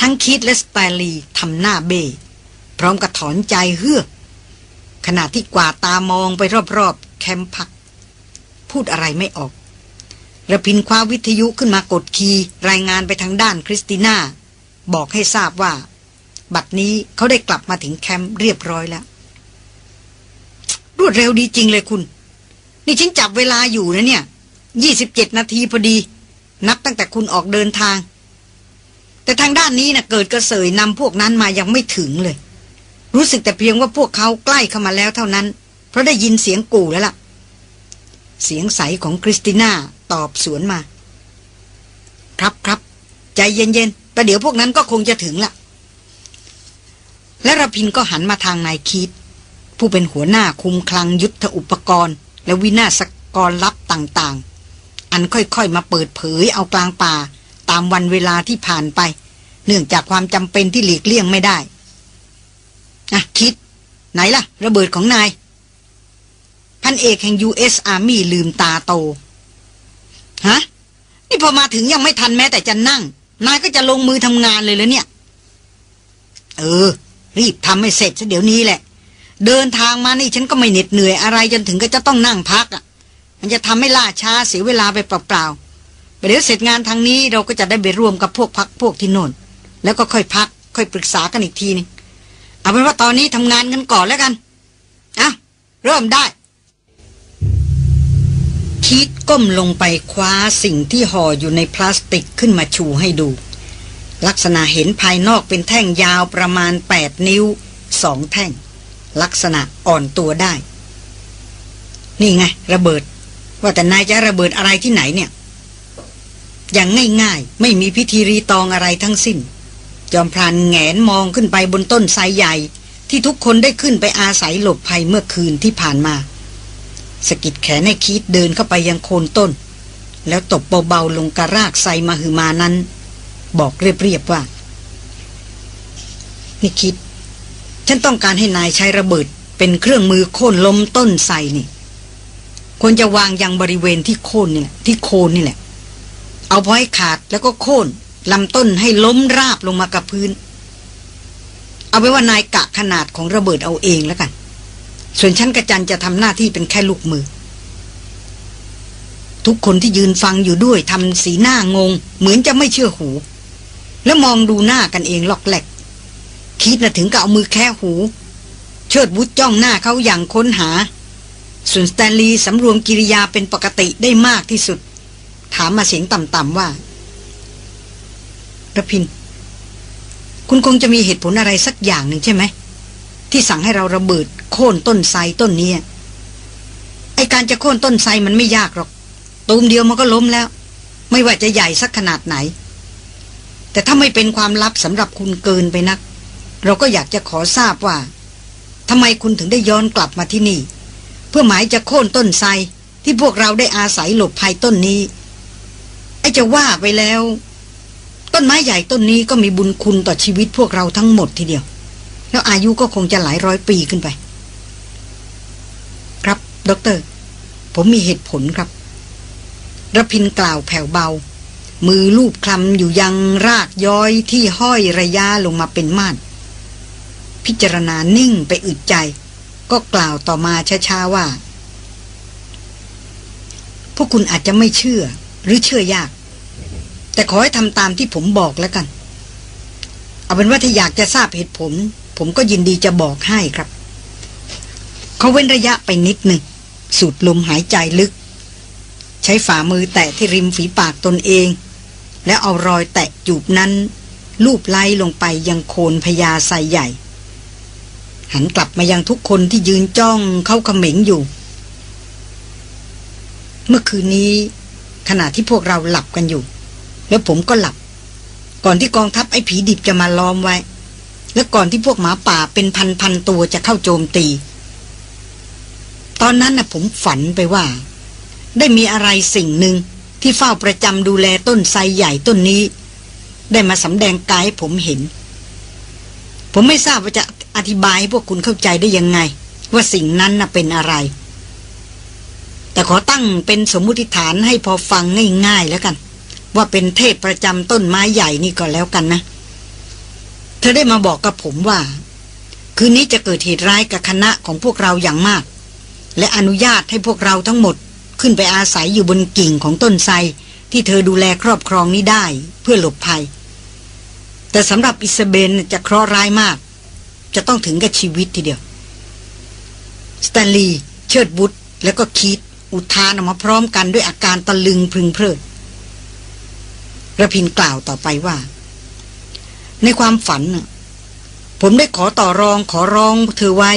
ทั้งคิดและสแตลีทำหน้าเบพร้อมกับถอนใจเฮือกขณะที่กวาดตามองไปรอบๆ แคมป์พัก พูดอะไรไม่ออกระพินคว้าวิทยุขึ้นมากดคีย์รายงานไปทางด้านคริสติน่า บอกให้ทราบว่า บัดนี้เขาได้กลับมาถึงแคมป์เรียบร้อยแล้ว รวดเร็วดีจริงเลยคุณ นี่ฉันจับเวลาอยู่นะเนี่ย ยี่สิบเจ็ดนาทีพอดี นับตั้งแต่คุณออกเดินทาง แต่ทางด้านนี้นะ่ะเกิดกระเสยนำพวกนั้นมายังไม่ถึงเลย รู้สึกแต่เพียงว่าพวกเขาใกล้เข้ามาแล้วเท่านั้น เพราะได้ยินเสียงกู่แล้วล่ะ เสียงใสของคริสติน่าตอบสวนมา ครับครับใจเย็นๆประเดี๋ยวพวกนั้นก็คงจะถึงละและระพินก็หันมาทางนายคีดผู้เป็นหัวหน้าคุมคลังยุทธอุปกรณ์ และวินาศกรลับต่างๆ อันค่อยๆมาเปิดเผยเอากลางป่า ตามวันเวลาที่ผ่านไป เนื่องจากความจำเป็นที่หลีกเลี่ยงไม่ได้อะคิด ไหนล่ะ ระเบิดของนาย พันเอกแห่ง U.S. Army ลืมตาโตฮะนี่พอมาถึงยังไม่ทันแม้แต่จะนั่ง นายก็จะลงมือทำงานเลยแล้วเนี่ย เออ รีบทำให้เสร็จซะเดี๋ยวนี้แหละ เดินทางมานี่ฉันก็ไม่เหน็ดเหนื่อยอะไรจนถึงก็จะต้องนั่งพักอะ มันจะทำให้ล่าช้าเสียเวลาไปเปล่าๆเดี๋ยวเสร็จงานทางนี้เราก็จะได้ไปร่วมกับพวกพักพวกที่โน่น แล้วก็ค่อยพัก ค่อยปรึกษากันอีกทีนึงเอาเป็นว่าตอนนี้ทำงานกันก่อนแล้วกันอะเริ่มได้คิดก้มลงไปคว้าสิ่งที่ห่ออยู่ในพลาสติกขึ้นมาชูให้ดู ลักษณะเห็นภายนอกเป็นแท่งยาวประมาณ 8 นิ้วสองแท่ง ลักษณะอ่อนตัวได้ นี่ไง ระเบิด ว่าแต่นายจะระเบิดอะไรที่ไหนเนี่ย อย่างง่ายๆ ไม่มีพิธีรีตองอะไรทั้งสิ้น จอมพรานแงนมองขึ้นไปบนต้นไทรใหญ่ ที่ทุกคนได้ขึ้นไปอาศัยหลบภัยเมื่อคืนที่ผ่านมาสกิดแขนให้คิดเดินเข้าไปยังโคนต้น แล้วตบเบาๆลงกระรากไซมาหือมานั้น บอกเรียบๆว่า นี่คิด ฉันต้องการให้นายใช้ระเบิดเป็นเครื่องมือโค่นล้มต้นไทรนี่ ควรจะวางยังบริเวณที่โค่นนี่แหละที่โคนนี่แหละ เอาพอให้ขาดแล้วก็โค่นลำต้นให้ล้มราบลงมากับพื้น เอาไว้ว่านายกะขนาดของระเบิดเอาเองแล้วกัน ส่วนฉันกระจันจะทำหน้าที่เป็นแค่ลูกมือ ทุกคนที่ยืนฟังอยู่ด้วยทำสีหน้างง เหมือนจะไม่เชื่อหู แล้วมองดูหน้ากันเองลอกแหลก คิดนะถึงกับเอามือแค่หู เชิดวุฒจ้องหน้าเขาอย่างค้นหา ส่วนสแตนลีย์สำรวมกิริยาเป็นปกติได้มากที่สุด ถามมาเสียงต่ำๆว่าระพิน คุณคงจะมีเหตุผลอะไรสักอย่างหนึ่งใช่ไหม ที่สั่งให้เราระเบิดโค่นต้นไทรต้นนี้ไอการจะโค่นต้นไทรมันไม่ยากหรอก ตูมเดียวมันก็ล้มแล้ว ไม่ว่าจะใหญ่สักขนาดไหน แต่ถ้าไม่เป็นความลับสำหรับคุณเกินไปนัก เราก็อยากจะขอทราบว่าทำไมคุณถึงได้ย้อนกลับมาที่นี่ เพื่อหมายจะโค่นต้นไทรที่พวกเราได้อาศัยหลบภัยต้นนี้ ไอจะว่าไปแล้ว ต้นไม้ใหญ่ต้นนี้ก็มีบุญคุณต่อชีวิตพวกเราทั้งหมดทีเดียว แล้วอายุก็คงจะหลายร้อยปีขึ้นไป ครับด็อกเตอร์ ผมมีเหตุผลครับระพินกล่าวแผ่วเบา มือลูบคลำอยู่ยังรากย้อยที่ห้อยระยะลงมาเป็นม่าน พิจารณานิ่งไปอึดใจ ก็กล่าวต่อมาช้าๆว่า พวกคุณอาจจะไม่เชื่อ หรือเชื่อยาก แต่ขอให้ทำตามที่ผมบอกแล้วกัน เอาเป็นว่าถ้าอยากจะทราบเหตุผล ผมก็ยินดีจะบอกให้ครับ เขาเว้นระยะไปนิดหนึ่ง สูดลมหายใจลึก ใช้ฝ่ามือแตะที่ริมฝีปากตนเอง แล้วเอารอยแตะจูบนั้น ลูบไล่ลงไปยังโคนพญาไซใหญ่ หันกลับมายังทุกคนที่ยืนจ้องเข้าเขม็งอยู่ เมื่อคืนนี้ ขณะที่พวกเราหลับกันอยู่ แล้วผมก็หลับ ก่อนที่กองทัพไอ้ผีดิบจะมาล้อมไว้ และก่อนที่พวกหมาป่าเป็นพันๆตัวจะเข้าโจมตี ตอนนั้นนะผมฝันไปว่า ได้มีอะไรสิ่งหนึ่งที่เฝ้าประจำดูแลต้นไทรใหญ่ต้นนี้ ได้มาสำแดงกายให้ผมเห็น ผมไม่ทราบว่าจะอธิบายให้พวกคุณเข้าใจได้ยังไง ว่าสิ่งนั้นน่ะเป็นอะไร แต่ขอตั้งเป็นสมมุติฐานให้พอฟังง่ายๆแล้วกัน ว่าเป็นเทพประจำต้นไม้ใหญ่นี่ก็แล้วกันนะ เธอได้มาบอกกับผมว่า คืนนี้จะเกิดเหตุร้ายกับคณะของพวกเราอย่างมาก และอนุญาตให้พวกเราทั้งหมด ขึ้นไปอาศัยอยู่บนกิ่งของต้นไทรที่เธอดูแลครอบครองนี้ได้ เพื่อหลบภัย แต่สำหรับอิสเบนจะเคราะห์ร้ายมาก จะต้องถึงกับชีวิตทีเดียว สแตนลีย์เชิดบุตรแล้วก็คีดอุทานออกมาพร้อมกันด้วยอาการตะลึงพึงเพลิดระพินกล่าวต่อไปว่า ในความฝันผมได้ขอต่อรองขอร้องเธอไว้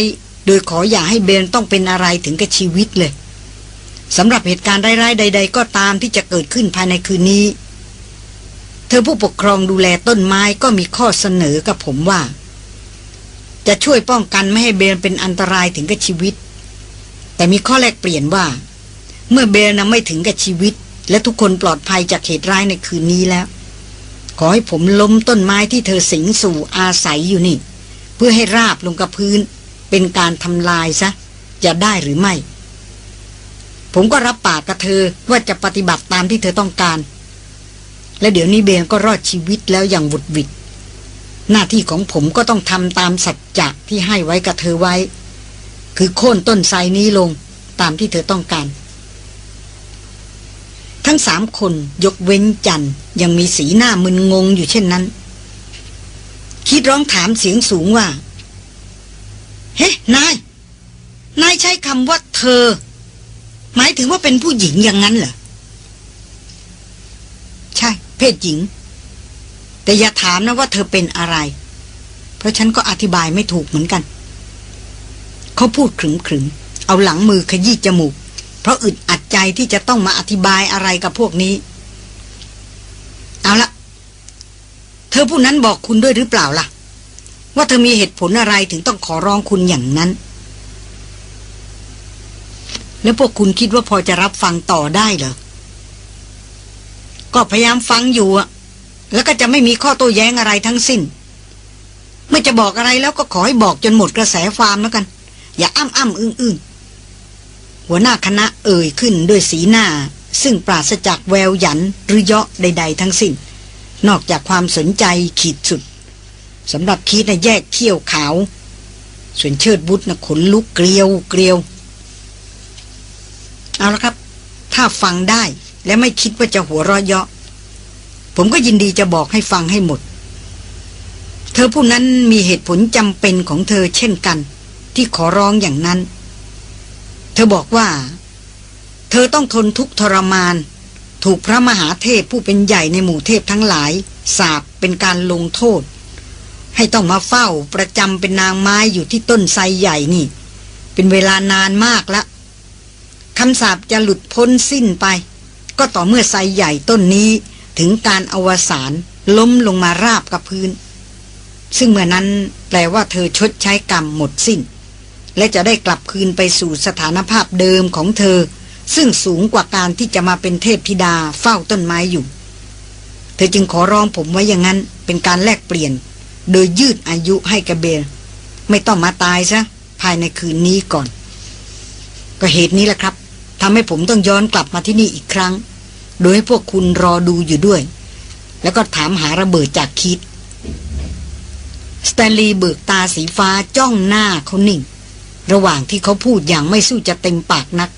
โดยขออย่าให้เบนต้องเป็นอะไรถึงกับชีวิตเลยสำหรับเหตุการณ์ร้ายๆใด ๆ ก็ตามที่จะเกิดขึ้นภายในคืนนี้ ธอผู้ปกครองดูแลต้นไม้ก็มีข้อเสนอกับผมว่า จะช่วยป้องกันไม่ให้เบนเป็นอันตรายถึงกับชีวิต แต่มีข้อแลกเปลี่ยนว่า เมื่อเบนนะไม่ถึงกับชีวิต และทุกคนปลอดภัยจากเหตุร้ายในคืนนี้แล้ว ขอให้ผมล้มต้นไม้ที่เธอสิงสู่อาศัยอยู่นี่ เพื่อให้ราบลงกับพื้น เป็นการทำลายซะ จะได้หรือไม่ ผมก็รับปากกับเธอว่าจะปฏิบัติตามที่เธอต้องการ และเดี๋ยวนี้เบนก็รอดชีวิตแล้วอย่างบุดวิดหน้าที่ของผมก็ต้องทำตามสัจจะที่ให้ไว้กับเธอไว้ คือโค่นต้นไทรนี้ลงตามที่เธอต้องการ ทั้งสามคนยกเว้นจันยังมีสีหน้ามึนงงอยู่เช่นนั้น คิดร้องถามเสียงสูงว่า เฮ้ นาย นายใช้คำว่าเธอ หมายถึงว่าเป็นผู้หญิงอย่างนั้นเหรอ ใช่ ศหญิง แต่อย่าถามนะว่าเธอเป็นอะไร เพราะฉันก็อธิบายไม่ถูกเหมือนกัน เขาพูดขรึมขรึมเอาหลังมือขยี้จมูก เพราะอึดอัดใจที่จะต้องมาอธิบายอะไรกับพวกนี้ เอาละเธอผู้นั้นบอกคุณด้วยหรือเปล่าล่ะ ว่าเธอมีเหตุผลอะไรถึงต้องขอร้องคุณอย่างนั้นแล้วพวกคุณคิดว่าพอจะรับฟังต่อได้เหรอ ก็พยายามฟังอยู่อะแล้วก็จะไม่มีข้อโต้แย้งอะไรทั้งสิ้น เมื่อจะบอกอะไรแล้วก็ขอให้บอกจนหมดกระแสฟาร์มแล้วกัน อย่าอ้ำอ้ำอึ้งอึ้งหัวหน้าคณะเอ่ยขึ้นด้วยสีหน้า ซึ่งปราศจากแววหยันหรือเยาะใด ๆ ทั้งสิ้น นอกจากความสนใจขีดสุดสำหรับคีดนะแยกเขี้ยวขาว ส่วนเชิดบุตรนะขนลุกเกลียวเกลียว เอาละครับ ถ้าฟังได้ และไม่คิดว่าจะหัวเราะเยาะ ผมก็ยินดีจะบอกให้ฟังให้หมด เธอผู้นั้นมีเหตุผลจำเป็นของเธอเช่นกัน ที่ขอร้องอย่างนั้น เธอบอกว่า เธอต้องทนทุกทรมาน ถูกพระมหาเทพผู้เป็นใหญ่ในหมู่เทพทั้งหลาย สาบเป็นการลงโทษ ให้ต้องมาเฝ้าประจำเป็นนางไม้อยู่ที่ต้นไทรใหญ่นี่ เป็นเวลานานมากแล้วคำสาปจะหลุดพ้นสิ้นไป ก็ต่อเมื่อไซใหญ่ต้นนี้ถึงการอวสานล้มลงมาราบกับพื้น ซึ่งเมื่อนั้นแปลว่าเธอชดใช้กรรมหมดสิ้น และจะได้กลับคืนไปสู่สถานภาพเดิมของเธอ ซึ่งสูงกว่าการที่จะมาเป็นเทพธิดาเฝ้าต้นไม้อยู่ เธอจึงขอร้องผมไว้อย่างนั้นเป็นการแลกเปลี่ยน โดยยืดอายุให้กระเบลไม่ต้องมาตายซะภายในคืนนี้ก่อน ก็เหตุนี้แหละครับ ทำให้ผมต้องย้อนกลับมาที่นี่อีกครั้ง โดยให้พวกคุณรอดูอยู่ด้วย แล้วก็ถามหาระเบิดจากคีธ สแตนลีย์เบิกตาสีฟ้าจ้องหน้าเขานิ่ง ระหว่างที่เขาพูดอย่างไม่สู้จะเต็มปากนัก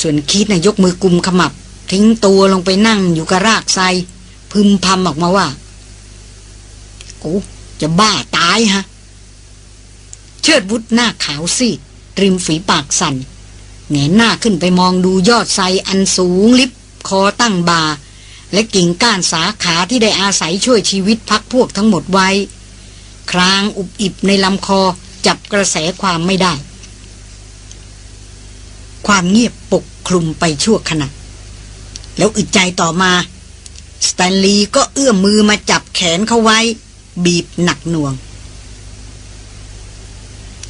ส่วนคีธนะ่ะยกมือกุมขมับ ทิ้งตัวลงไปนั่งอยู่กับรากไทรพึมพำออกมาว่าโอ้จะบ้าตายฮะ เชิดวุธหน้าขาวซีดริมฝีปากสั่น เงยหน้าขึ้นไปมองดูยอดไทรอันสูงลิบคอตั้งบา และกิ่งก้านสาขาที่ได้อาศัยช่วยชีวิตพักพวกทั้งหมดไว้ ครางอุบอิบในลำคอจับกระแสความไม่ได้ ความเงียบปกคลุมไปชั่วขณะ แล้วอึดใจต่อมา สแตนลีย์ก็เอื้อมมือมาจับแขนเขาไว้ บีบหนักหน่วง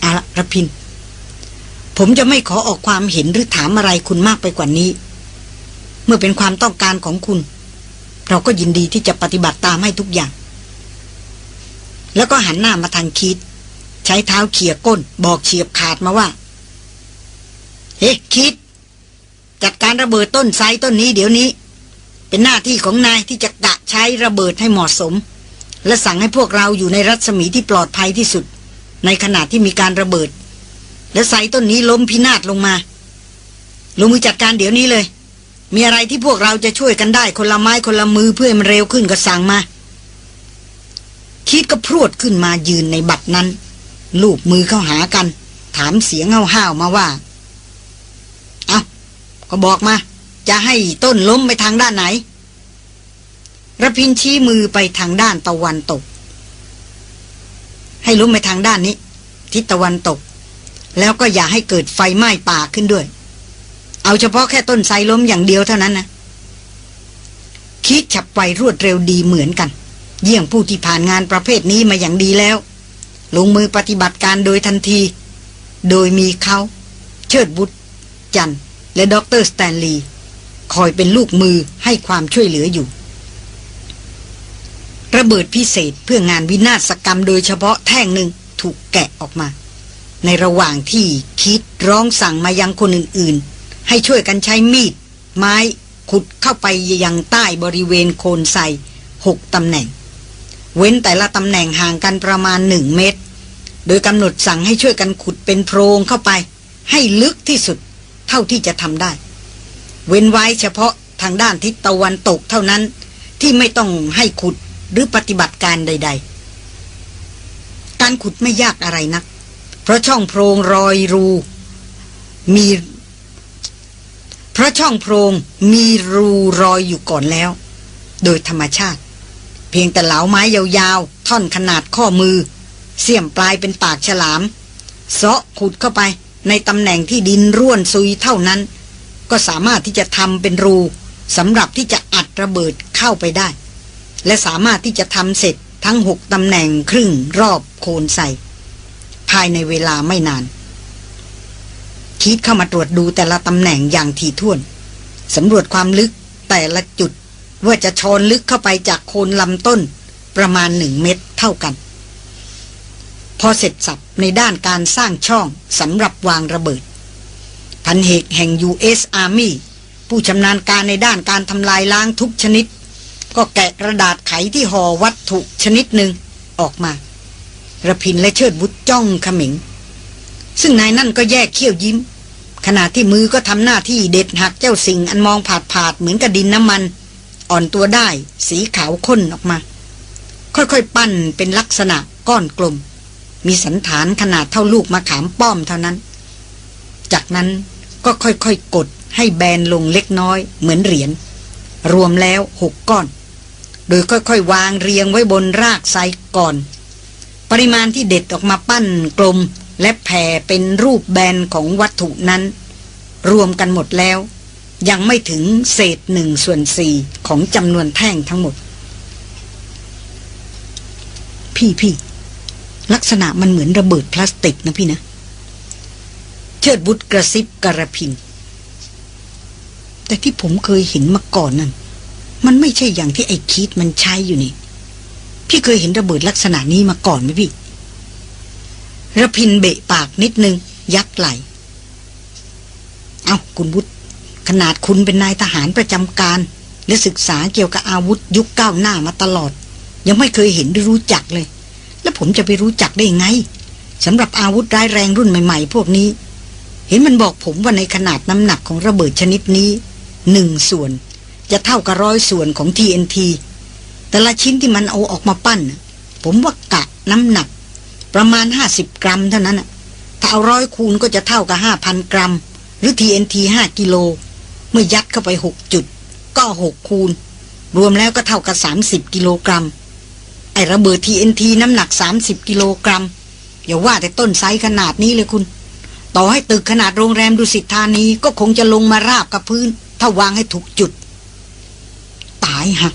อาละระพิน ผมจะไม่ขอออกความเห็นหรือถามอะไรคุณมากไปกว่านี้ เมื่อเป็นความต้องการของคุณ เราก็ยินดีที่จะปฏิบัติตามให้ทุกอย่าง แล้วก็หันหน้ามาทางคิด ใช้เท้าเขี่ยก้น บอกเฉียบขาดมาว่า เฮ้คิด จัดการระเบิดต้นไทรต้นนี้เดี๋ยวนี้ เป็นหน้าที่ของนายที่จะกะใช้ระเบิดให้เหมาะสม และสั่งให้พวกเราอยู่ในรัศมีที่ปลอดภัยที่สุด ในขณะที่มีการระเบิด และใส่ต้นนี้ล้มพินาศลงมาลงมือจัดการเดี๋ยวนี้เลย มีอะไรที่พวกเราจะช่วยกันได้คนละไม้คนละมือเพื่อให้มันเร็วขึ้นก็สั่งมา คิดก็พรวดขึ้นมายืนในบัตรนั้นลูบมือเข้าหากัน ถามเสียงเห้าวๆมาว่า เอาก็บอกมา จะให้ต้นล้มไปทางด้านไหนระพินชี้มือไปทางด้านตะวันตก ให้ล้มไปทางด้านนี้ ทิศตะวันตก แล้วก็อย่าให้เกิดไฟไหม้ป่าขึ้นด้วย เอาเฉพาะแค่ต้นไทรล้มอย่างเดียวเท่านั้นนะคีธฉับไวรวดเร็วดีเหมือนกัน เยี่ยงผู้ที่ผ่านงานประเภทนี้มาอย่างดีแล้ว ลงมือปฏิบัติการโดยทันที โดยมีเขา เชิดวุธ จันและด็อกเตอร์สแตนลีย์คอยเป็นลูกมือให้ความช่วยเหลืออยู่ระเบิดพิเศษเพื่องานวินาศกรรมโดยเฉพาะแท่งหนึ่งถูกแกะออกมา ในระหว่างที่คิดร้องสั่งมายังคนอื่นๆ ให้ช่วยกันใช้มีด ไม้ขุดเข้าไปยังใต้บริเวณโคนไซหกตำแหน่ง เว้นแต่ละตำแหน่งห่างกันประมาณหนึ่งเมตร โดยกำหนดสั่งให้ช่วยกันขุดเป็นโพรงเข้าไป ให้ลึกที่สุดเท่าที่จะทำได้ เว้นไว้เฉพาะทางด้านทิศตะวันตกเท่านั้นที่ไม่ต้องให้ขุดหรือปฏิบัติการใด ๆ การขุดไม่ยากอะไรนัก เพราะช่องโพรงรอยรู มี เพราะช่องโพรงมีรูรอยอยู่ก่อนแล้ว โดยธรรมชาติ เพียงแต่เหลาไม้ยาวๆ ท่อนขนาดข้อมือ เสียมปลายเป็นปากฉลามเซาะขุดเข้าไปในตำแหน่งที่ดินร่วนซุยเท่านั้น ก็สามารถที่จะทำเป็นรูสำหรับที่จะอัดระเบิดเข้าไปได้ และสามารถที่จะทำเสร็จทั้งหกตำแหน่งครึ่งรอบโคนใส่ ภายในเวลาไม่นาน คิดเข้ามาตรวจดูแต่ละตำแหน่งอย่างถี่ถ้วนสำรวจความลึกแต่ละจุดว่าจะชอนลึกเข้าไปจากโคนลำต้นประมาณหนึ่งเมตรเท่ากัน พอเสร็จสับในด้านการสร้างช่องสำหรับวางระเบิด พันเหกแห่ง U.S. Army ผู้ชำนาญการในด้านการทำลายล้างทุกชนิด ก็แกะกระดาษไขที่ห่อวัตถุชนิดหนึ่งออกมา ระพินและเชิดบุตรจ้องขมิง ซึ่งนายนั่นก็แยกเขี้ยวยิ้ม ขณะที่มือก็ทำหน้าที่เด็ดหักเจ้าสิ่งอันมองผาดผาดเหมือนกับดินน้ำมัน อ่อนตัวได้สีขาวข้นออกมา ค่อยๆปั้นเป็นลักษณะก้อนกลม มีสันฐานขนาดเท่าลูกมะขามป้อมเท่านั้น จากนั้นก็ค่อยๆกดให้แบนลงเล็กน้อยเหมือนเหรียญรวมแล้วหกก้อน โดยค่อยๆ วางเรียงไว้บนรากไซก่อน ปริมาณที่เด็ดออกมาปั้นกลมและแผ่เป็นรูปแบนของวัตถุนั้น รวมกันหมดแล้ว ยังไม่ถึงเศษหนึ่งส่วนสี่ของจำนวนแท่งทั้งหมด พี่พี่ลักษณะมันเหมือนระเบิดพลาสติกนะพี่นะ เชิดบุตรกระซิบกระพิน แต่ที่ผมเคยเห็นมาก่อนนั่นมันไม่ใช่อย่างที่ไอ้คิดมันใช้อยู่นี่ พี่เคยเห็นระเบิดลักษณะนี้มาก่อนไหมพี่ระพินเบะปากนิดนึง ยักไหล เอาคุณบุตรขนาดคุณเป็นนายทหารประจำการ และศึกษาเกี่ยวกับอาวุธยุคก้าวหน้ามาตลอด ยังไม่เคยเห็นหรือรู้จักเลย แล้วผมจะไปรู้จักได้ไงสำหรับอาวุธร้ายแรงรุ่นใหม่ๆ พวกนี้ เห็นมันบอกผมว่าในขนาดน้ำหนักของระเบิดชนิดนี้หนึ่งส่วน จะเท่ากับร้อยส่วนของ TNT แต่ละชิ้นที่มันเอาออกมาปั้น ผมว่ากะน้ำหนัก ประมาณ 50 กรัมเท่านั้นถ้าเอาร้อยคูณก็จะเท่ากับ 5,000 กรัม หรือ TNT 5กิโล เมื่อยัดเข้าไป 6 จุด ก็ 6 คูณ รวมแล้วก็เท่ากับ 30 กิโลกรัม ไอระเบิด TNT น้ำหนัก 30 กิโลกรัม อย่าว่าแต่ต้นไซส์ขนาดนี้เลยคุณ ต่อให้ตึกขนาดโรงแรมดุสิตธานีก็คงจะลงมาราบกับพื้น ถ้าวางให้ถูกจุด ตายหัก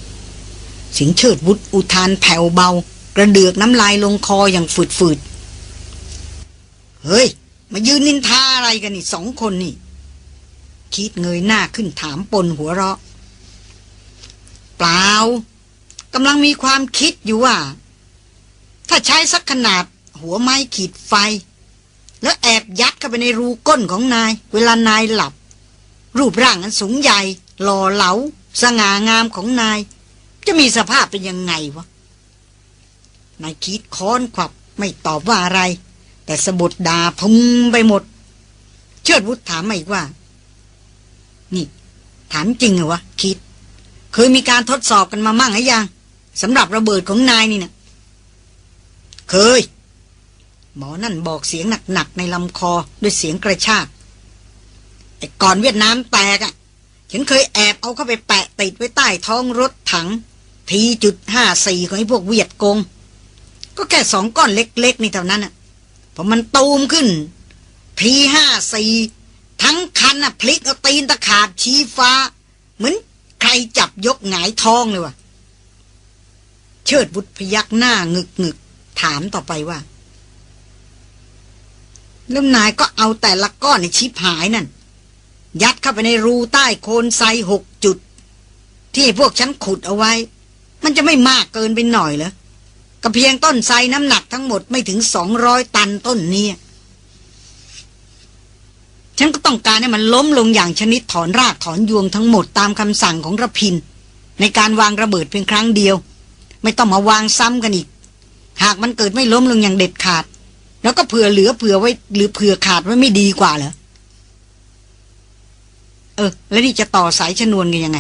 สียงเชิดวุฒอุทานแผ่วเบา กระเดือกน้ำลายลงคออย่างฝืดๆเฮ้ย มายืนนินทาอะไรกันนี่สองคนนี่ คิดเงยหน้าขึ้นถามปนหัวเราะ เปล่ากำลังมีความคิดอยู่ว่า ถ้าใช้สักขนาดหัวไม้ขีดไฟ แล้วแอบยัดเข้าไปในรูก้นของนาย เวลานายหลับ รูปร่างอันสูงใหญ่ หล่อเหลา สง่างามของนาย จะมีสภาพเป็นยังไงวะนายคิดค้อนขวับไม่ตอบว่าอะไร แต่สะบดดาพุงไปหมด เชิดวุฒถามมาอีกว่า นี่ ถามจริงเหรอวะคิด เคยมีการทดสอบกันมามั่งหรือยังสำหรับระเบิดของนายนี่นะเคย หมอนั่นบอกเสียงหนักๆในลำคอด้วยเสียงกระชากไอ้ก่อนเวียดนามแตกอะ่ะฉันเคยแอบเอาเข้าไปแปะติดไว้ใต้ท้องรถถัง ทีจุดห้าสี่ของไอ้พวกเวียดกง ก็แค่สองก้อนเล็ก ๆ นี่เท่านั้นอะพอมันตูมขึ้นทีห้าสี่ทั้งคันอะพลิกเอาตีนตะขาบชี้ฟ้า เหมือนใครจับยกหงายท้องเลยว่ะเชิดบุตรพยักหน้างึกงึกถามต่อไปว่าแล้วนายก็เอาแต่ละก้อนในชิปหายนั่น ยัดเข้าไปในรูใต้โคนไซหกจุด ที่พวกฉันขุดเอาไว้ มันจะไม่มากเกินไปหน่อยเหรอก็เพียงต้นไทรน้ำหนักทั้งหมดไม่ถึงสองร้อยตันต้นนี้ ฉันก็ต้องการให้มันล้มลงอย่างชนิดถอนรากถอนยวงทั้งหมดตามคำสั่งของระพิน ในการวางระเบิดเพียงครั้งเดียว ไม่ต้องมาวางซ้ำกันอีก หากมันเกิดไม่ล้มลงอย่างเด็ดขาด แล้วก็เผื่อเหลือเผื่อไว้ หรือเผื่อขาดไว้ไม่ดีกว่าเหรอเออ แล้วนี่จะต่อสายชนวนกันยังไง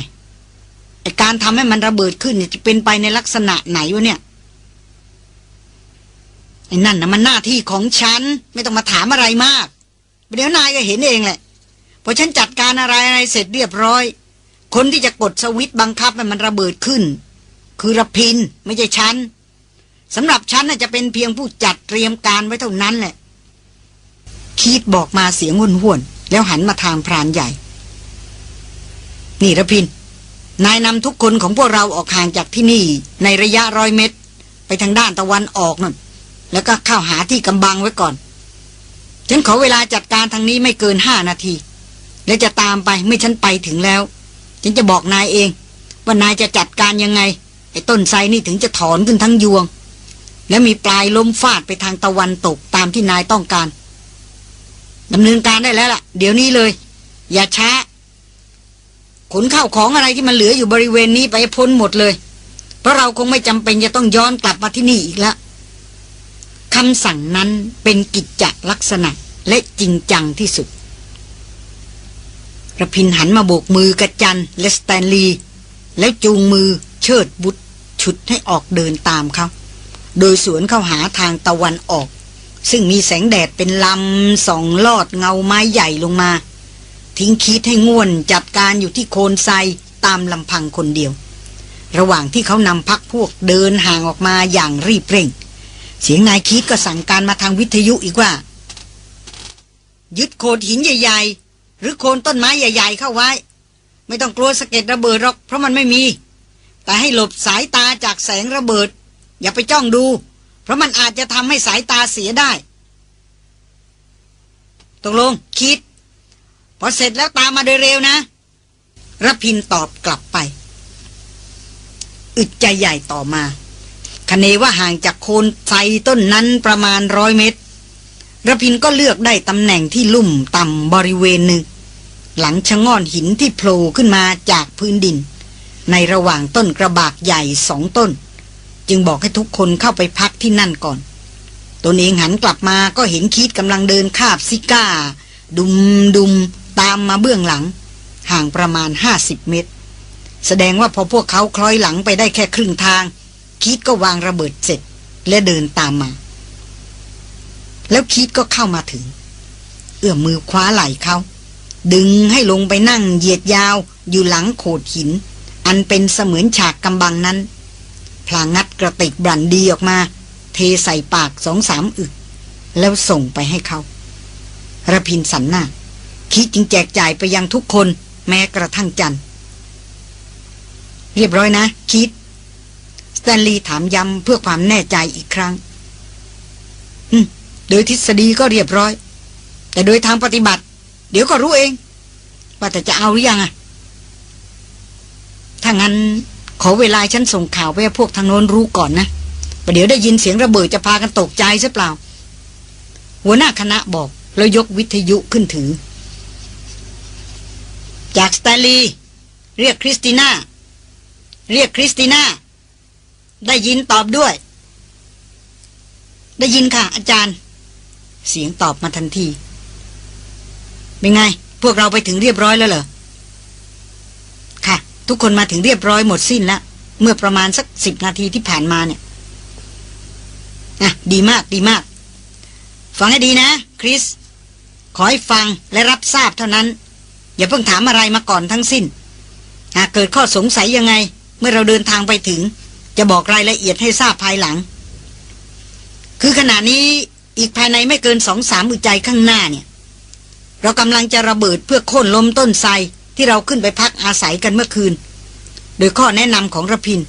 ไอการทำให้มันระเบิดขึ้นเนี่ยจะเป็นไปในลักษณะไหนวะเนี่ยไอ้นั่นนะมันหน้าที่ของฉัน ไม่ต้องมาถามอะไรมากเดี๋ยวนายก็เห็นเองแหละพอฉันจัดการอะไรอะไรเสร็จเรียบร้อย คนที่จะกดสวิตช์บังคับให้มันระเบิดขึ้น คือระพินไม่ใช่ฉันสำหรับฉันน่ะจะเป็นเพียงผู้จัดเตรียมการไว้เท่านั้นแหละ คีดบอกมาเสียงหุ่นห่วน แล้วหันมาทางพรานใหญ่ นี่ระพิน นายนำทุกคนของพวกเราออกห่างจากที่นี่ ในระยะร้อยเมตร ไปทางด้านตะวันออกนั่นแล้วก็เข้าหาที่กำบังไว้ก่อน ฉันขอเวลาจัดการทางนี้ไม่เกินห้านาที และจะตามไปไม่ฉันไปถึงแล้ว ฉันจะบอกนายเอง ว่านายจะจัดการยังไง ไอ้ต้นไทรนี่ถึงจะถอนขึ้นทั้งยวง แล้วมีปลายล้มฟาดไปทางตะวันตกตามที่นายต้องการดำเนินการได้แล้วล่ะ เดี๋ยวนี้เลย อย่าช้า ขนข้าวของอะไรที่มันเหลืออยู่บริเวณนี้ไปพ้นหมดเลย เพราะเราคงไม่จำเป็นจะต้องย้อนกลับมาที่นี่อีกแล้วคำสั่งนั้นเป็นกิจจลักษณะและจริงจังที่สุดระพินหันมาโบกมือกระจันและสแตนลีย์แล้วจูงมือเชิดบุตรฉุดให้ออกเดินตามเขาโดยสวนเข้าหาทางตะวันออก ซึ่งมีแสงแดดเป็นลำส่องลอดเงาไม้ใหญ่ลงมา ทิ้งคิดให้ง่วนจัดการอยู่ที่โคนไซตามลำพังคนเดียว ระหว่างที่เขานำพักพวกเดินห่างออกมาอย่างรีบเร่ง เสียงนายคิดก็สั่งการมาทางวิทยุอีกว่า ยึดโคนหินใหญ่ ๆ หรือโคนต้นไม้ใหญ่ ๆ เข้าไว้ ไม่ต้องกลัวสะเก็ดระเบิดหรอก เพราะมันไม่มี แต่ให้หลบสายตาจากแสงระเบิด อย่าไปจ้องดู เพราะมันอาจจะทำให้สายตาเสียได้ตกลงคิด พอเสร็จแล้วตามมาโดยเร็วนะรพินตอบกลับไป อึดใจใหญ่ต่อมาคเนว่าห่างจากโคนไทรต้นนั้นประมาณร้อยเมตรระพินก็เลือกได้ตำแหน่งที่ลุ่มต่ำบริเวณหนึ่ง หลังชะง่อนหินที่โผล่ขึ้นมาจากพื้นดิน ในระหว่างต้นกระบากใหญ่สองต้น จึงบอกให้ทุกคนเข้าไปพักที่นั่นก่อน ตนเองหันกลับมาก็เห็นคิดกำลังเดินคาบซิก้า ดุมดุม ตามมาเบื้องหลัง ห่างประมาณห้าสิบเมตร แสดงว่าพอพวกเขาคล้อยหลังไปได้แค่ครึ่งทางคิดก็วางระเบิดเสร็จและเดินตามมา แล้วคิดก็เข้ามาถึง เอื้อมมือคว้าไหล่เขาดึงให้ลงไปนั่งเหยียดยาวอยู่หลังโขดหิน อันเป็นเสมือนฉากกำบังนั้น พลางงัดกระติกบันดีออกมา เทใส่ปากสองสามอึก แล้วส่งไปให้เขาระพินสันหน้า คิดจึงแจกจ่ายไปยังทุกคนแม้กระทั่งจันเรียบร้อยนะ คิดสแตนลีย์ถามย้ำเพื่อความแน่ใจอีกครั้ง อืม โดยทฤษฎีก็เรียบร้อย แต่โดยทางปฏิบัติ เดี๋ยวก็รู้เอง ว่าแต่จะเอาหรือยังอะถ้างั้นขอเวลาฉันส่งข่าวไปให้พวกทางโน้นรู้ก่อนนะประเดี๋ยวได้ยินเสียงระเบิดจะพากันตกใจเสียเปล่า หัวหน้าคณะบอกแล้วยกวิทยุขึ้นถือ จากสแตนลีย์ เรียกคริสติน่า เรียกคริสติน่า ได้ยินตอบด้วย ได้ยินค่ะ อาจารย์ เสียงตอบมาทันที เป็นไง พวกเราไปถึงเรียบร้อยแล้วเหรอ ค่ะ ทุกคนมาถึงเรียบร้อยหมดสิ้นแล้ว เมื่อประมาณสักสิบนาทีที่ผ่านมาเนี่ยอะดีมากดีมาก ฟังให้ดีนะ คริส ขอให้ฟังและรับทราบเท่านั้น อย่าเพิ่งถามอะไรมาก่อนทั้งสิ้น หากเกิดข้อสงสัยยังไง เมื่อเราเดินทางไปถึง จะบอกรายละเอียดให้ทราบภายหลัง คือขณะนี้อีกภายในไม่เกินสองสามอึใจข้างหน้าเนี่ย เรากำลังจะระเบิดเพื่อโค่นล้มต้นไทรที่เราขึ้นไปพักอาศัยกันเมื่อคืน โดยข้อแนะนำของระพิน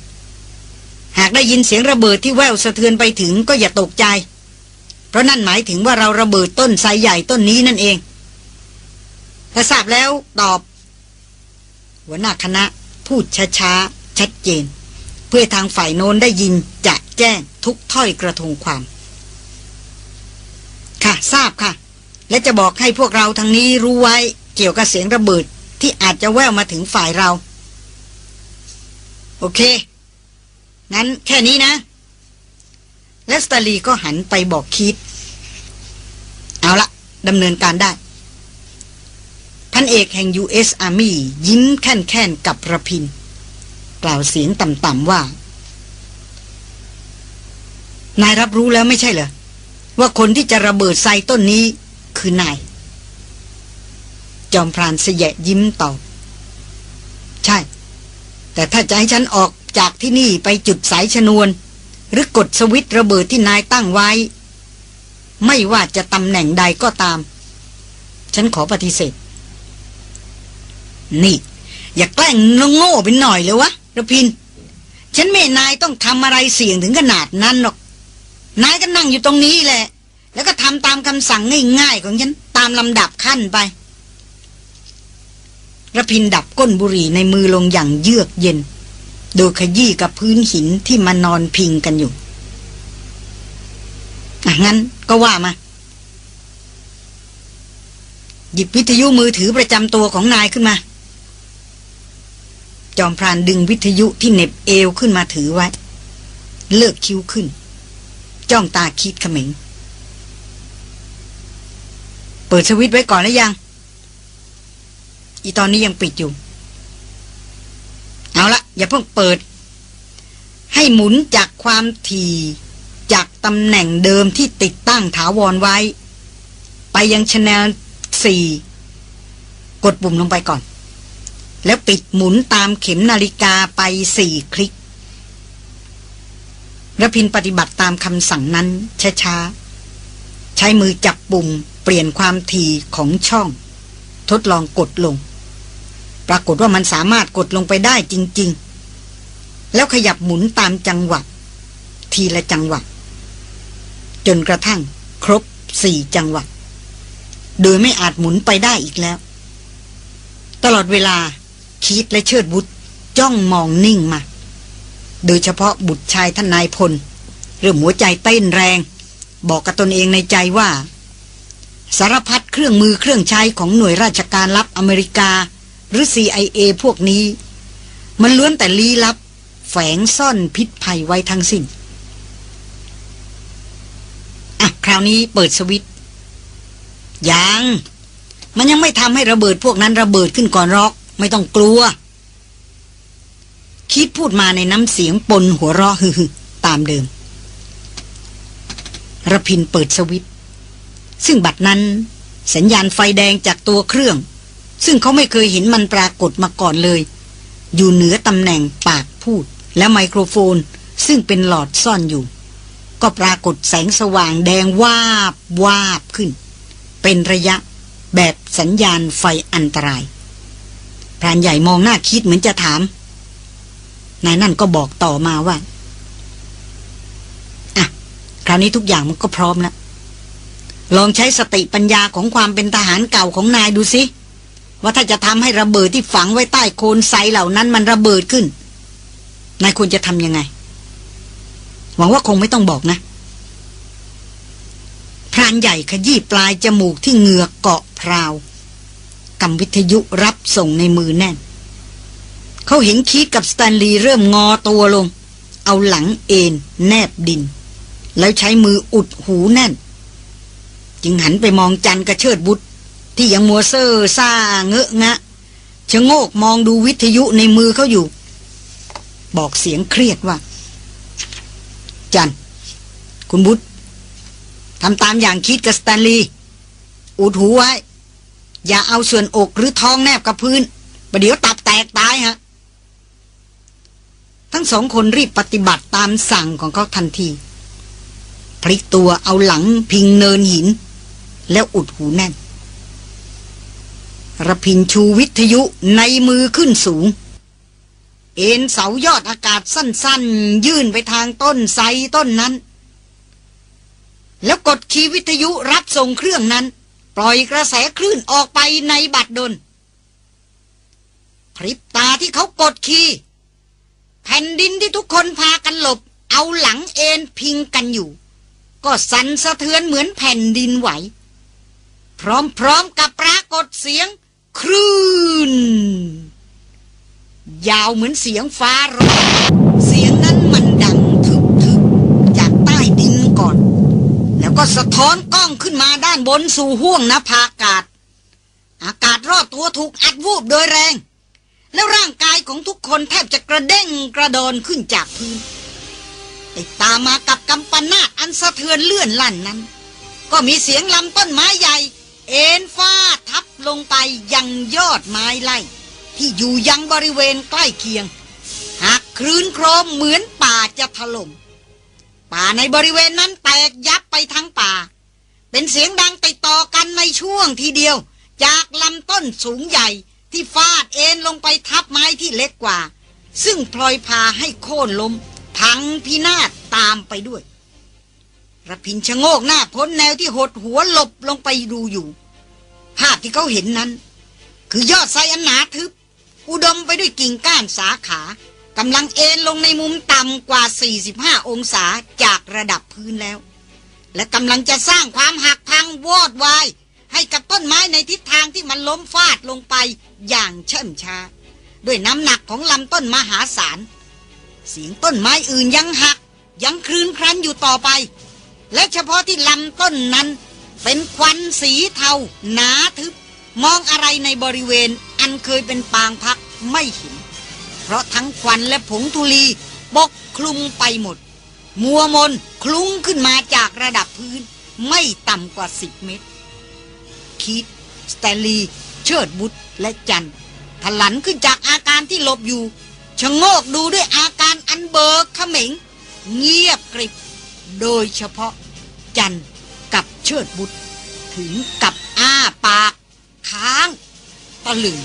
หากได้ยินเสียงระเบิดที่แววสะเทือนไปถึงก็อย่าตกใจ เพราะนั่นหมายถึงว่าเราระเบิดต้นไทรใหญ่ต้นนี้นั่นเอง ถ้าทราบแล้วตอบ หัวหน้าคณะ พูดช้าๆ ชัดเจน เพื่อทางฝ่ายโน้นได้ยินจะแจ้งทุกถ้อยกระทงความ ค่ะ ทราบค่ะ และจะบอกให้พวกเราทางนี้รู้ไว้เกี่ยวกับเสียงระเบิดที่อาจจะแววมาถึงฝ่ายเรา โอเค งั้นแค่นี้นะ และสตาลีก็หันไปบอกคิด เอาละดำเนินการได้ เอกแห่ง U.S. Army ยิ้มแค่นๆกับระพิน กล่าวเสียงต่ำๆว่า นายรับรู้แล้วไม่ใช่เหรอ ว่าคนที่จะระเบิดไซต้นนี้คือนาย จอมพรานเสยยิ้มตอบ ใช่ แต่ถ้าจะให้ฉันออกจากที่นี่ไปจุดสายชนวน หรือกดสวิตช์ระเบิดที่นายตั้งไว้ ไม่ว่าจะตำแหน่งใดก็ตาม ฉันขอปฏิเสธ นี่ อย่าแกล้งโง่ไปหน่อยเลยวะระพิน ฉันไม่นายต้องทำอะไรเสี่ยงถึงขนาดนั้นหรอก นายก็นั่งอยู่ตรงนี้แหละ แล้วก็ทำตามคำสั่งง่ายๆของฉันตามลำดับขั้นไประพินดับก้นบุหรี่ในมือลงอย่างเยือกเย็น โดยขยี้กับพื้นหินที่มานอนพิงกันอยู่อะงั้นก็ว่ามา หยิบวิทยุมือถือประจำตัวของนายขึ้นมา จอมพรานดึงวิทยุที่เหน็บเอวขึ้นมาถือไว้ เลิกคิ้วขึ้น จ้องตาคิดขม็งเปิดสวิตไว้ก่อนแล้วยัง อีตอนนี้ยังปิดอยู่ เอาละอย่าเพิ่งเปิด ให้หมุนจากความถี่จากตำแหน่งเดิมที่ติดตั้งถาวรไว้ ไปยังชแนลสี่กดปุ่มลงไปก่อน แล้วปิดหมุนตามเข็มนาฬิกาไปสี่คลิกระพินปฏิบัติตามคำสั่งนั้นช้าๆ ใช้มือจับปุ่มเปลี่ยนความถี่ของช่อง ทดลองกดลง ปรากฏว่ามันสามารถกดลงไปได้จริง ๆ แล้วขยับหมุนตามจังหวะ ทีละจังหวะ จนกระทั่งครบสี่จังหวะ โดยไม่อาจหมุนไปได้อีกแล้ว ตลอดเวลา คีดและเชิดบุตรจ้องมองนิ่งมา โดยเฉพาะบุตรชายท่านนายพลเริ่มหัวใจเต้นแรง บอกกับตนเองในใจว่า สารพัดเครื่องมือเครื่องใช้ของหน่วยราชการลับอเมริกา หรือ CIA พวกนี้ มันล้วนแต่ลี้ลับ แฝงซ่อนพิษภัยไว้ทั้งสิ้นอะคราวนี้เปิดสวิตยัง มันยังไม่ทำให้ระเบิดพวกนั้นระเบิดขึ้นก่อนหรอก ไม่ต้องกลัว คิดพูดมาในน้ำเสียงปนหัวเราะฮือตามเดิมระพินเปิดสวิตซึ่งบัดนั้น สัญญาณไฟแดงจากตัวเครื่อง ซึ่งเขาไม่เคยเห็นมันปรากฏมาก่อนเลย อยู่เหนือตำแหน่งปากพูด และไมโครโฟน ซึ่งเป็นหลอดซ่อนอยู่ ก็ปรากฏแสงสว่างแดงวาบวาบขึ้น เป็นระยะแบบสัญญาณไฟอันตราย พรานใหญ่มองหน้าคิดเหมือนจะถาม นายนั่นก็บอกต่อมาว่า อะ คราวนี้ทุกอย่างมันก็พร้อมแล้วลองใช้สติปัญญาของความเป็นทหารเก่าของนายดูสิว่าถ้าจะทำให้ระเบิดที่ฝังไว้ใต้โคนไซเหล่านั้นมันระเบิดขึ้น นายควรจะทำยังไง หวังว่าคงไม่ต้องบอกนะพรานใหญ่ขยี้ปลายจมูกที่เหงือกเกาะพราว กำวิทยุรับส่งในมือแน่น เขาเห็นคีดกับสแตนลีย์เริ่มงอตัวลง เอาหลังเอ็นแนบดิน แล้วใช้มืออุดหูแน่น จึงหันไปมองจันกระเชิดบุตร ที่ยังมัวเซ่อซ่าเงอะงะชะโงกมองดูวิทยุในมือเขาอยู่ บอกเสียงเครียดว่า จัน คุณบุตรทำตามอย่างคิดกับสแตนลีย์อุดหูไว้ อย่าเอาส่วนอกหรือท้องแนบกับพื้นประเดี๋ยวตับแตกตายฮะ ทั้งสองคนรีบปฏิบัติตามสั่งของเขาทันที พลิกตัวเอาหลังพิงเนินหิน แล้วอุดหูแน่นระพินชูวิทยุในมือขึ้นสูง เอ็นเสายอดอากาศสั้นๆ ยื่นไปทางต้นไทรต้นนั้น แล้วกดคีย์วิทยุรับส่งเครื่องนั้น ปล่อยกระแสคลื่นออกไปในบัดดลพริบตาที่เขากดคีย์แผ่นดินที่ทุกคนพากันหลบ เอาหลังเอ็นพิงกันอยู่ ก็สั่นสะเทือนเหมือนแผ่นดินไหว พร้อมๆกับปรากฏเสียงคลื่น ยาวเหมือนเสียงฟ้าร้องเสียงนั้นมันดังทึบๆ จากใต้ดินก่อน แล้ว ก็สะท้อนกล้องขึ้นมาด้านบนสู่ห้วงนภาอากาศ อากาศรอบตัวถูกอัดวูบโดยแรง แล้วร่างกายของทุกคนแทบจะกระเด้งกระโดนขึ้นจากพื้น ติดตามมากับกำปนาตอันสะเทือนเลื่อนลั่นนั้น ก็มีเสียงลำต้นไม้ใหญ่ เอ็นฟาทับลงไปยังยอดไม้ไล่ ที่อยู่ยังบริเวณใกล้เคียงหากคลื่นโครมเหมือนป่าจะถล่ม ป่าในบริเวณนั้นแตกยับไปทั้งป่า เป็นเสียงดังติดต่อกันในช่วงทีเดียว จากลำต้นสูงใหญ่ที่ฟาดเอ็นลงไปทับไม้ที่เล็กกว่า ซึ่งพลอยพาให้โค่นล้มพังพินาศตามไปด้วยระพินชะโงกหน้าพ้นแนวที่หดหัวหลบลงไปดูอยู่ ภาพที่เขาเห็นนั้น คือยอดไซอันหนาทึบ อุดมไปด้วยกิ่งก้านสาขา กำลังเอ็นลงในมุมต่ำกว่า 45 องศาจากระดับพื้นแล้ว และกำลังจะสร้างความหักพังวอดวายให้กับต้นไม้ในทิศทางที่มันล้มฟาดลงไปอย่างเช่มช้า ด้วยน้ำหนักของลำต้นมหาศาล เสียงต้นไม้อื่นยังหัก ยังคลืนครันอยู่ต่อไป และเฉพาะที่ลำต้นนั้น เป็นควันสีเทาหนาทึบ มองอะไรในบริเวณอันเคยเป็นปางพักไม่เห็น เพราะทั้งควันและผงธุลีปกคลุมไปหมด มัวมนคลุ้งขึ้นมาจากระดับพื้น ไม่ต่ำกว่าสิบเมตร คีตสแตลี เชิดบุตรและจันถลันขึ้นจากอาการที่หลบอยู่ชะโงกดูด้วยอาการอันเบิกขม็งเงียบกริบ โดยเฉพาะจันกับเชิดบุตร ถึงกับอ้าปาก ค้างตะลึง